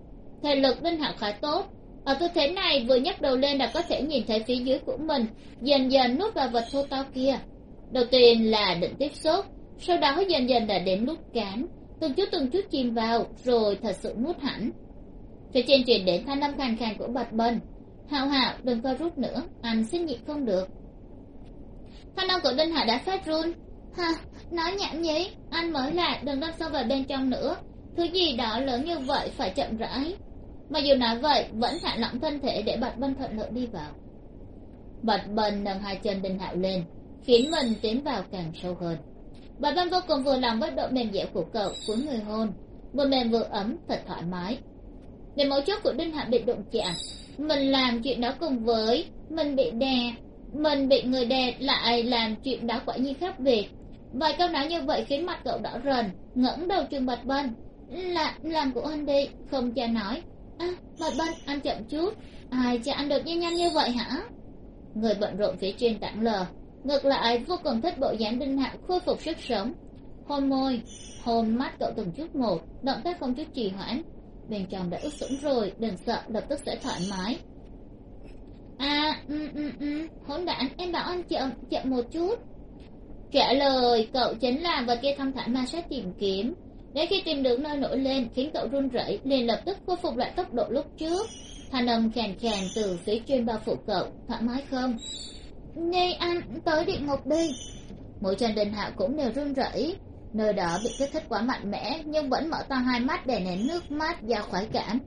Thể lực linh hạo khá tốt. Ở tư thế này, vừa nhấc đầu lên đã có thể nhìn thấy phía dưới của mình, dần dần nuốt vào vật thô to kia. Đầu tiên là định tiếp xúc, sau đó dần dần đã đến nút cán. Từng chút từng chút chìm vào, rồi thật sự nuốt hẳn. Phía trên truyền đến thanh âm khàn khàn của bạch bần. Hạo hạo đừng co rút nữa, anh xin nhịn không được thanh âm của đinh hạ đã phát run. Ha, nói nhảm nhí, anh mới là đừng đâm sâu vào bên trong nữa. Thứ gì đó lớn như vậy phải chậm rãi. Mà dù nói vậy, vẫn thả lỏng thân thể để bạch bân thuận lợi đi vào. Bạch bân nâng hai chân đinh hạo lên, khiến mình tiến vào càng sâu hơn. Bạch bân vô cùng vừa lòng với độ mềm dẻo của cậu, của người hôn. Vừa mềm vừa ấm, thật thoải mái. Để mấu chốt của đinh hạo bị đụng chạm, mình làm chuyện đó cùng với mình bị đè mình bị người đè lại làm chuyện đó quả nhiên khác biệt. Vài câu nói như vậy khiến mặt cậu đỏ rần, ngẩng đầu trường bạch bân. Là, làm của anh đi, không cha nói. À bạch bân, anh chậm chút. Ai cha anh được nhanh nhanh như vậy hả? Người bận rộn phía trên tảng lờ. Ngược lại, vô cùng thích bộ dáng đinh hạo khôi phục sức sống. Hôn môi, hôn mắt cậu từng chút một, động tác không chút trì hoãn. Bên trong đã ướt sũng rồi, đừng sợ, lập tức sẽ thoải mái à ừ ừ ừ. Hỗn đản, em bảo anh chậm chậm một chút. Trả lời, cậu chính là vật kia thong thả ma sát tìm kiếm. Đến khi tìm được nơi nổi lên, khiến cậu run rẩy, liền lập tức khôi phục lại tốc độ lúc trước. Thanh âm khèn khèn từ phía trên bao phủ cậu, thoải mái không? Ngay anh, tới địa ngục đi. Mỗi chân đình hạo cũng đều run rẩy. Nơi đó bị kích thích quá mạnh mẽ, nhưng vẫn mở to hai mắt để nén nước mắt do khoái cảm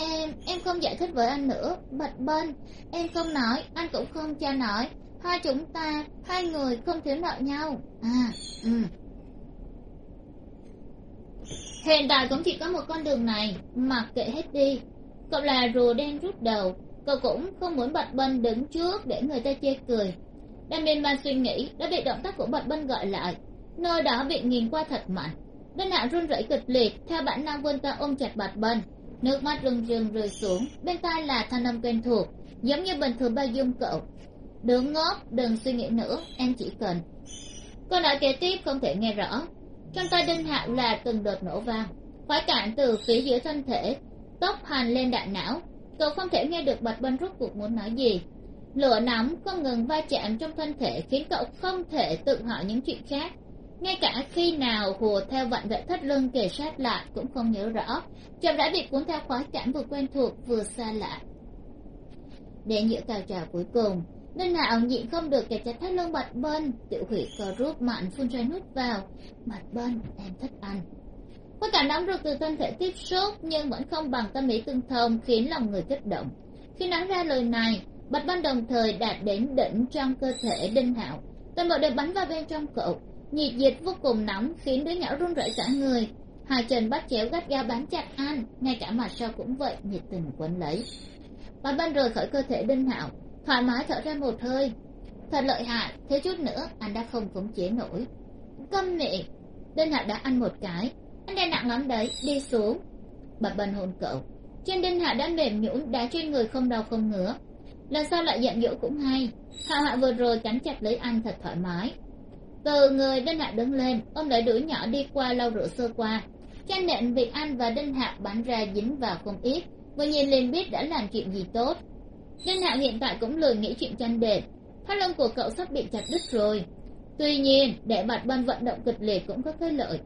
em em không giải thích với anh nữa bạch bên. Em không nói, anh cũng không cho nói. Hai chúng ta, hai người không thiếu nợ nhau. À ừ. Hiện tại cũng chỉ có một con đường này, mặc kệ hết đi. Cậu là rùa đen rút đầu. Cậu cũng không muốn bạch bân đứng trước để người ta chê cười. Đang miên man suy nghĩ, đã bị động tác của bạch bân gọi lại. Nơi đó bị nghiền qua thật mạnh. Đinh hạ run rẩy kịch liệt, theo bản năng vươn ta ôm chặt bạch bân nước mắt rưng rưng rơi xuống, bên tai là thanh âm quen thuộc, giống như bình thường bao dung cậu. Đừng ngốc, đừng suy nghĩ nữa, em chỉ cần. Câu nói kế tiếp không thể nghe rõ. Trong tay đinh hạo là từng đợt nổ vang, khoái cạn từ phía dưới thân thể, tốc hành lên đại não. Cậu không thể nghe được bạch bân rút cuộc muốn nói gì. Lửa nóng không ngừng va chạm trong thân thể, khiến cậu không thể tự hỏi những chuyện khác ngay cả khi nào hùa theo vận vệ thắt lưng kề sát lại cũng không nhớ rõ. Chậm rãi bị cuốn theo khoái cảm vừa quen thuộc, vừa xa lạ. Đến giữa cao trào cuối cùng đinh hạo nhịn không được kẹt chặt thắt lưng bạch bên, tiểu hủy co rút mạnh phun ra nút vào. Bạch bên, em thích anh có cảm nóng rực từ thân thể tiếp xúc, nhưng vẫn không bằng tâm lý tương thông, khiến lòng người kích động. Khi nói ra lời này bạch bên đồng thời đạt đến đỉnh trong cơ thể đinh hạo. Toàn bộ đều bắn vào bên trong cậu nhiệt dịch vô cùng nóng khiến đứa nhỏ run rẩy cả người. Hà trần bắt chéo gắt gao bám chặt anh ngay cả mặt sau cũng vậy, nhiệt tình quấn lấy. Bạch bân rời khỏi cơ thể đinh hạo, thoải mái thở ra một hơi. Thật lợi hại thế chút nữa, anh đã không khống chế nổi. Câm miệng, đinh hạo đã ăn một cái. Anh đang nặng lắm đấy, đi xuống. Bạch bân hôn cậu. Trên đinh Hạo đã mềm nhũn đá trên người không đau không ngứa. Lần sau lại giận dỗi cũng hay. Hạ hạ vừa rồi cắn chặt lấy anh thật thoải mái từ người đinh hạ đứng lên, ông lại đuổi nhỏ đi qua lau rửa sơ qua. Chăn nệm bị anh và đinh hạ bắn ra dính vào không ít, vừa nhìn liền biết đã làm chuyện gì tốt. Đinh hạ hiện tại cũng lười nghĩ chuyện chăn đệm thắt lưng của cậu sắp bị chặt đứt rồi. Tuy nhiên, để bạch bân vận động kịch liệt cũng có cái lợi.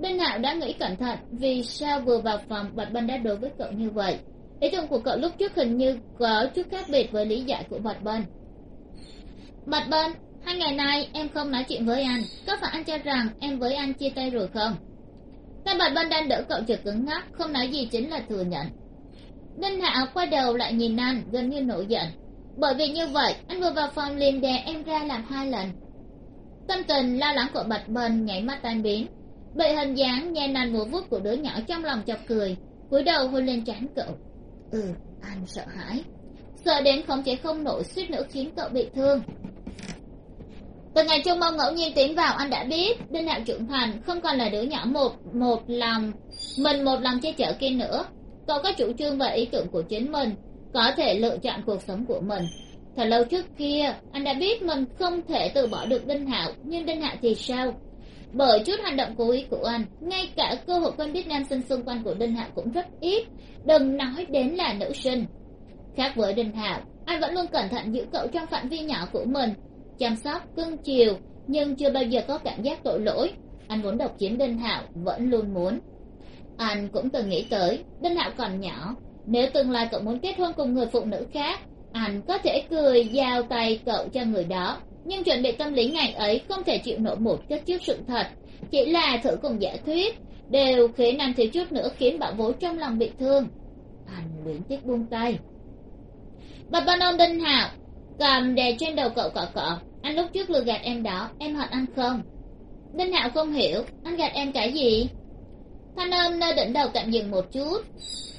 Đinh hạo đã nghĩ cẩn thận vì sao vừa vào phòng bạch bân đã đối với cậu như vậy. Ý tưởng của cậu lúc trước hình như có chút khác biệt với lý giải của bạch bân bạch bân hai ngày nay, em không nói chuyện với anh. Có phải anh cho rằng em với anh chia tay rồi không? Tay bạch vân đang đỡ cậu chợt cứng ngắc, không nói gì chính là thừa nhận. Ninh hạo quay đầu lại nhìn anh, gần như nổi giận. Bởi vì như vậy, anh vừa vào phòng liền đè em ra làm hai lần. Tâm tình lo lắng của bạch bần nhảy mắt tan biến. Bị hình dáng nghe nàn múa vuốt của đứa nhỏ trong lòng chọc cười, cúi đầu hôn lên trán cậu. Ừ anh sợ hãi. Sợ đến không chế không nổi suýt nữa khiến cậu bị thương từ ngày trung mông ngẫu nhiên tiến vào, anh đã biết đinh hạo trưởng thành không còn là đứa nhỏ một một lòng, mình một lòng che chở kia nữa. Cậu có chủ trương và ý tưởng của chính mình, có thể lựa chọn cuộc sống của mình. Thật lâu trước kia, anh đã biết mình không thể từ bỏ được đinh hạo, nhưng đinh hạo thì sao? Bởi chút hành động cố ý của anh, ngay cả cơ hội quen biết nam sinh xung quanh của đinh hạo cũng rất ít. Đừng nói đến là nữ sinh. Khác với đinh hạo, anh vẫn luôn cẩn thận giữ cậu trong phạm vi nhỏ của mình chăm sóc, cưng chiều, nhưng chưa bao giờ có cảm giác tội lỗi. Anh muốn độc chiếm đinh hạo, vẫn luôn muốn. Anh cũng từng nghĩ tới, đinh hạo còn nhỏ, nếu tương lai cậu muốn kết hôn cùng người phụ nữ khác, anh có thể cười, giao tay cậu cho người đó. Nhưng chuẩn bị tâm lý ngày ấy không thể chịu nổi một cách trước sự thật. Chỉ là thử cùng giả thuyết, đều khiến anh thiếu chút nữa khiến bảo bối trong lòng bị thương. Anh luyến tiếc buông tay. Bà ban ôn đinh hạo, cầm đè trên đầu cậu cọ cọ anh lúc trước lừa gạt em đó, em hận anh không? Đinh hạo không hiểu, anh gạt em cái gì? Thanh âm nơi đỉnh đầu tạm dừng một chút.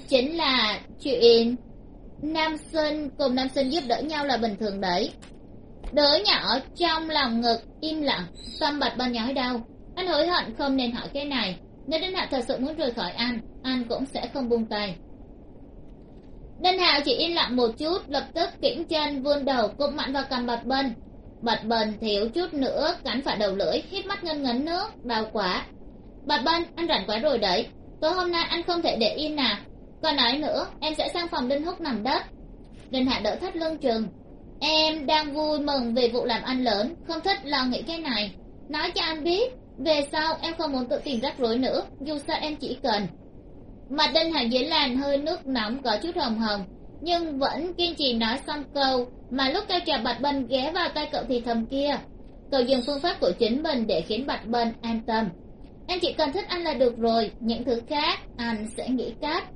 Chính là chuyện nam sinh cùng nam sinh giúp đỡ nhau là bình thường đấy. Đứa nhỏ trong lòng ngực im lặng tâm bạch bên nhói đau. Anh hối hận không nên hỏi cái này. Nếu đinh hạo thật sự muốn rời khỏi anh anh cũng sẽ không buông tay. Đinh hạo chỉ im lặng một chút, lập tức kiễng chân vươn đầu cụm mạnh vào cầm bạch bên bạch bần thiếu chút nữa, cắn phải đầu lưỡi, hít mắt ngân ngấn nước, đau quá. Bạch bần anh rảnh quá rồi đấy. Tối hôm nay anh không thể để yên nào còn nói nữa, em sẽ sang phòng đinh húc nằm đất đinh hạ đỡ thắt lưng chừng. Em đang vui mừng về vụ làm ăn lớn, không thích lo nghĩ cái này. Nói cho anh biết, về sau em không muốn tự tìm rắc rối nữa, dù sao em chỉ cần. Mặt đinh hạ dưới làn hơi nước nóng có chút hồng hồng nhưng vẫn kiên trì nói xong câu, mà lúc cao trà bạch bân ghé vào tay cậu thì thầm kia. Cậu dùng phương pháp của chính mình để khiến bạch bân an tâm. Em chỉ cần thích anh là được rồi, những thứ khác anh sẽ nghĩ cách.